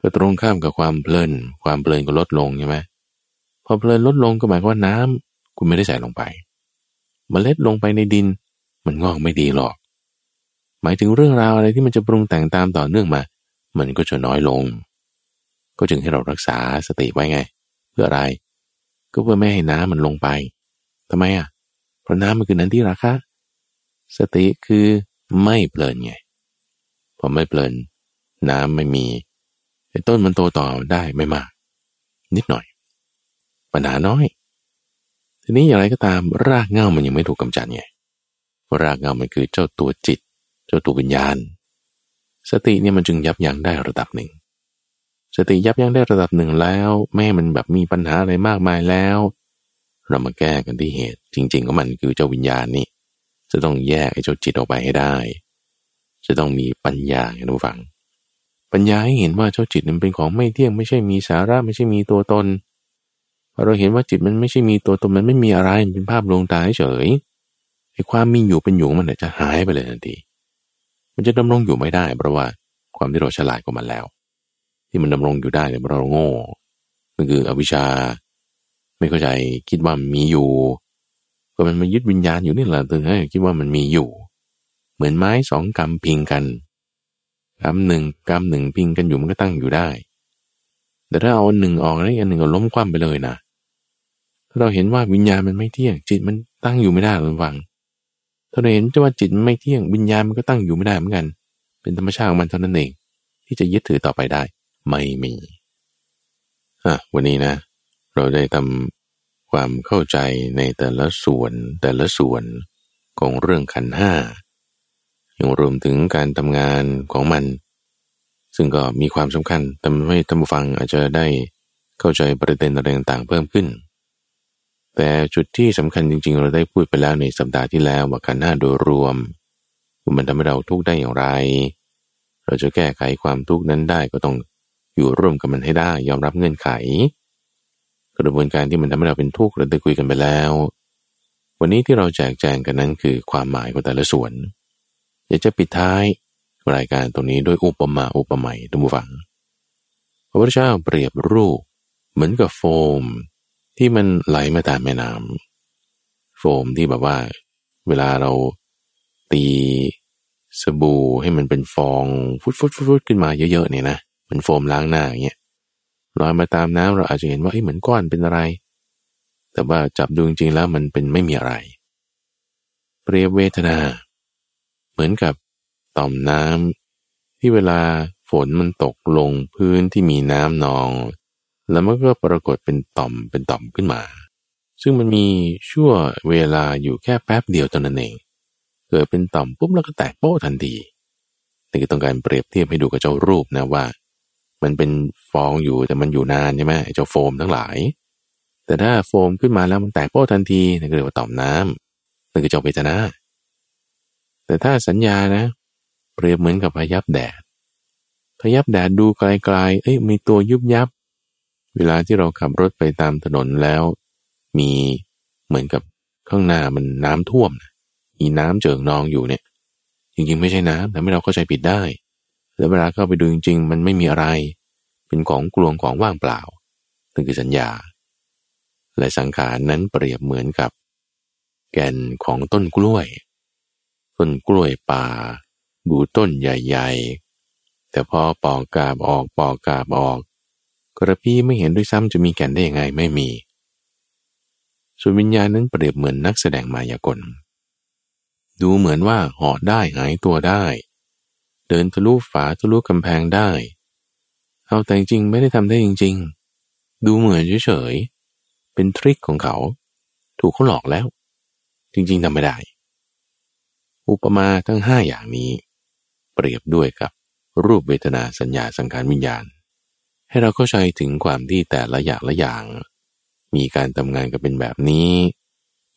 ก็ตรงข้ามกับความเพลิน ความเพลินก็ลดลงใช่ไหมพอเพลินลดลงก็หมายว่าน้ำคุณไม่ได้ใส่ลงไปมเมล็ดลงไปในดิน มันงอกไม่ดีหรอก หมายถึงเรื่องราวอะไรที่มันจะปรุงแต่งตามต่อเนื่องมา มันก็จะน้อยลง ก็จึงให้เรารักษาสติไว้ไง เพื่ออะไร ก็เพื่อไม่ให้น้ำมันลงไปทำไมอะ เพราะน้ำมันคือนั้นที่ราคาสติคือไม่เพลินไง พอไม่เพลิน น้ำไม่มีไอ้ต้นมันโตต่อได้ไม่มาก นิดหน่อย ปัญหาน้อย ทีนี้อย่างไรก็ตามรากเง้ามันยังไม่ถูกกำจัดไง รากเง้ามันคือเจ้าตัวจิต จ้าตัววิญญาณ สติเนี่ยมันจึงยับยั้งได้ระดับหนึ่ง สติยับยั้งได้ระดับหนึ่งแล้วแม่มันแบบมีปัญหาอะไรมากมายแล้ว เรามาแก้กันที่เหตุ จริงๆก็มันคือเจ้าวิญญาณนี่จะต้องแยกไอ้เจ้าจิตออกไปให้ได้ จะต้องมีปัญญาให้ดูฟัง ปัญญาให้เห็นว่าเจ้าจิตมันเป็นของไม่เที่ยงไม่ใช่มีสาระไม่ใช่มีตัวตนพอเราเห็นว่าจิตมันไม่ใช่มีตัวตนมันไม่มีอะไรมันเป็นภาพลวงตาเฉยไอ้ความมีอยู่เป็นอยู่มันจะหายไปเลยทันที มันจะดำรงอยู่ไม่ได้ เพราะว่าความที่เราฉลาดกว่ามันแล้ว ที่มันดำรงอยู่ได้เนี่ยเพราะเราโง่มันคืออวิชชา ไม่เข้าใจคิดว่ามีอยู่ ก็มันมายึดวิญญาณอยู่นี่แหละถึงให้คิดว่ามันมีอยู่ เหมือนไม้สองกำพิงกันกำหนึ่งกำหนึ่งพิงกันอยู่มันก็ตั้งอยู่ได้ แต่ถ้าเอาหนึ่งออกแล้วอันหนึ่งก็ล้มคว่ำไปเลยนะถ้าเราเห็นว่าวิญญาณมันไม่เที่ยงจิตมันตั้งอยู่ไม่ได้หรือวัง ถ้าเราเห็นว่าจิตไม่เที่ยงวิญญาณมันก็ตั้งอยู่ไม่ได้เหมือนกัน เป็นธรรมชาติของมันเท่านั้นเอง ที่จะยึดถือต่อไปได้ ไม่มีอะวันนี้นะ เราได้ทำความเข้าใจในแต่ละส่วนแต่ละส่วนของเรื่องขันห้ายังรวมถึงการทำงานของมัน ซึ่งก็มีความสำคัญแต่ไม่ท่านผู้ฟังอาจจะได้เข้าใจประเด็นอะไรต่างๆเพิ่มขึ้น แต่จุดที่สำคัญจริง ๆ เราได้พูดไปแล้วในสัปดาห์ที่แล้วว่าขันห้าโดยรวมมันทำให้เราทุกข์ได้อย่างไร เราจะแก้ไขความทุกข์นั้นได้ก็ต้องอยู่ร่วมกับมันให้ได้ ยอมรับเงื่อนไข กระบวนการที่มันทำให้เราเป็นทุกข์เราได้คุยกันไปแล้ว วันนี้ที่เราแจกแจงกันนั้นคือความหมายของแต่ละส่วนอยากจะปิดท้ายรายการตรงนี้ด้วยอุปมาอุปไมยทุกฝังพระพุทธเจ้าเปรียบรูปเหมือนกับโฟม ที่มันไหลมาตามแม่น้ำโฟมที่แบบว่า เวลาเราตีสบู่ให้มันเป็นฟองฟุดฟุดฟุดขึ้นมาเยอะๆเนี่ยนะเหมือนโฟมล้างหน้าอย่างเงี้ยลอยมาตามน้ำเราอาจจะเห็นว่าไอ้เหมือนก้อนเป็นอะไร แต่ว่าจับดูจริงๆแล้วมันเป็นไม่มีอะไร เปรียบเวทนา เหมือนกับต่อมน้ำที่เวลาฝนมันตกลงพื้นที่มีน้ำนอง แล้วมันก็ปรากฏเป็นต่อมเป็นต่อมขึ้นมา ซึ่งมันมีชั่วเวลาอยู่แค่แป๊บเดียวเท่านั้นเอง เกิดเป็นต่อมปุ๊บแล้วก็แตกโป้ทันทีนี่คือต้องการเปรียบเทียบให้ดูกับเจ้ารูปนะว่า มันเป็นฟองอยู่แต่มันอยู่นานใช่ไหมเจ้าโฟมทั้งหลาย แต่ถ้าโฟมขึ้นมาแล้วมันแตกโป้ทันทีนั่นก็เรียกว่าต่อมน้ำนั่นคือเจ้าเวทนา แต่ถ้าสัญญานะ เปรียบเหมือนกับพยับแดดพยับแดดดูไกลๆเอ้ยมีตัวยุบยับ เวลาที่เราขับรถไปตามถนนแล้ว มีเหมือนกับข้างหน้ามันน้ำท่วมมีน้ำเจิ่งนองอยู่เนี่ย จริงๆไม่ใช่น้ำแต่ไม่เราเข้าใจผิดได้ แล้วเวลาเข้าไปดูจริง ๆ มันไม่มีอะไร เป็นของกลวงของว่างเปล่านั่นคือสัญญา และสังขารนั้นเปรียบเหมือนกับ แก่นของต้นกล้วย ต้นกล้วยป่า ดูต้นใหญ่ ๆ แต่พอปอกกาบออกปอกกาบออก กระพี้ไม่เห็นด้วยซ้ำจะมีแก่นได้ยังไงไม่มี ส่วนวิญญาณนั้นเปรียบเหมือนนักแสดงมายากล ดูเหมือนว่าหาะได้หายตัวได้ เดินทะลุฝาทะลุกำแพงได้ เอาแต่จริงไม่ได้ทำได้จริง ๆ ดูเหมือนเฉยๆเป็นทริคของเขา ถูกเขาหลอกแล้ว จริงๆทำไม่ได้ อุปมาทั้งห้าอย่างนี้ เปรียบด้วยกับรูปเวทนาสัญญาสังขารวิญญาณ ให้เราเข้าใจถึงความที่แต่ละอย่างละอย่าง มีการทำงานกันเป็นแบบนี้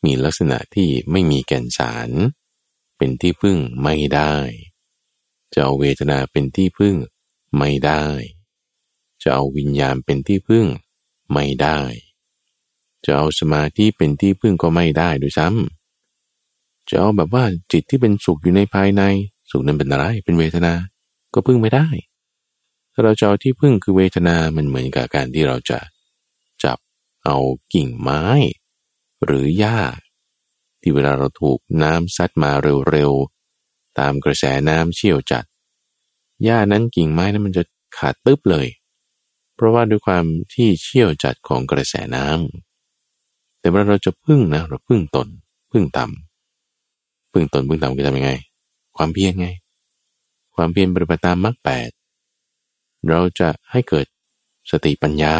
มีลักษณะที่ไม่มีแก่นสาร เป็นที่พึ่งไม่ได้ จะเอาเวทนาเป็นที่พึ่งไม่ได้ จะเอาวิญญาณเป็นที่พึ่งไม่ได้ จะเอาสมาธิเป็นที่พึ่งก็ไม่ได้ด้วยซ้ำจะเอาแบบว่าจิตที่เป็นสุขอยู่ในภายในสุขนั้นเป็นอะไรเป็นเวทนา ก็พึ่งไม่ได้ ถ้าเราจะเอาที่พึ่งคือเวทนา มันเหมือนกับการที่เราจะจับเอากิ่งไม้ หรือหญ้า ที่เวลาเราถูกน้ำซัดมาเร็วๆ ตามกระแสน้ำเชี่ยวจัด หญ้านั้นกิ่งไม้นั้นมันจะขาดตึ๊บเลย เพราะว่าด้วยความที่เชี่ยวจัดของกระแสน้ำ แต่เวลาเราจะพึ่งนะ เราพึ่งตน พึ่งต่ำพึ่งตนพึ่งต่ำคือทำยังไง ความเพียรไง ความเพียรปฏิบัติตามมรรคแปด เราจะให้เกิดสติปัญญา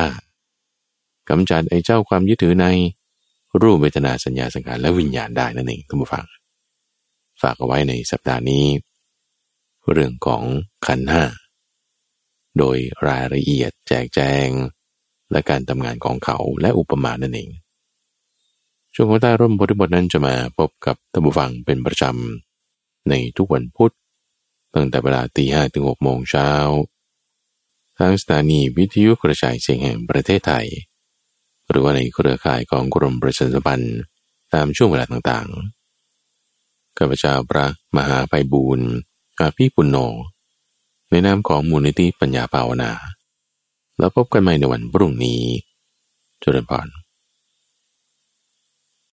กำจัดไอ้เจ้าความยึดถือในรูปเวทนาสัญญาสังขารและวิญญาณได้นั่นเองท่านผู้ฟัง ฝากเอาไว้ในสัปดาห์นี้ เรื่องของขันห้าโดยรายละเอียดแจกแจง และการทำงานของเขาและอุปมานั่นเอง ช่วงของใต้ร่มบทบทนั้นจะมาพบกับท่านผู้ฟังเป็นประจำในทุกวันพุธตั้งแต่เวลาตีห้ถึงหกโมงเช้า ทางสถานีวิทยุกระจายเสียงแห่งประเทศไทย หรือว่าในเครือข่ายของกรมประชาสัมพันธ์ตามช่วงเวลาต่างๆ ข้าพเจ้าพระมหาไพบูรณ์อาภีปุณโญในนามของมูลนิธิปัญญาภาวนา แล้วพบกันใหม่ในวันพรุ่งนี้จุลพร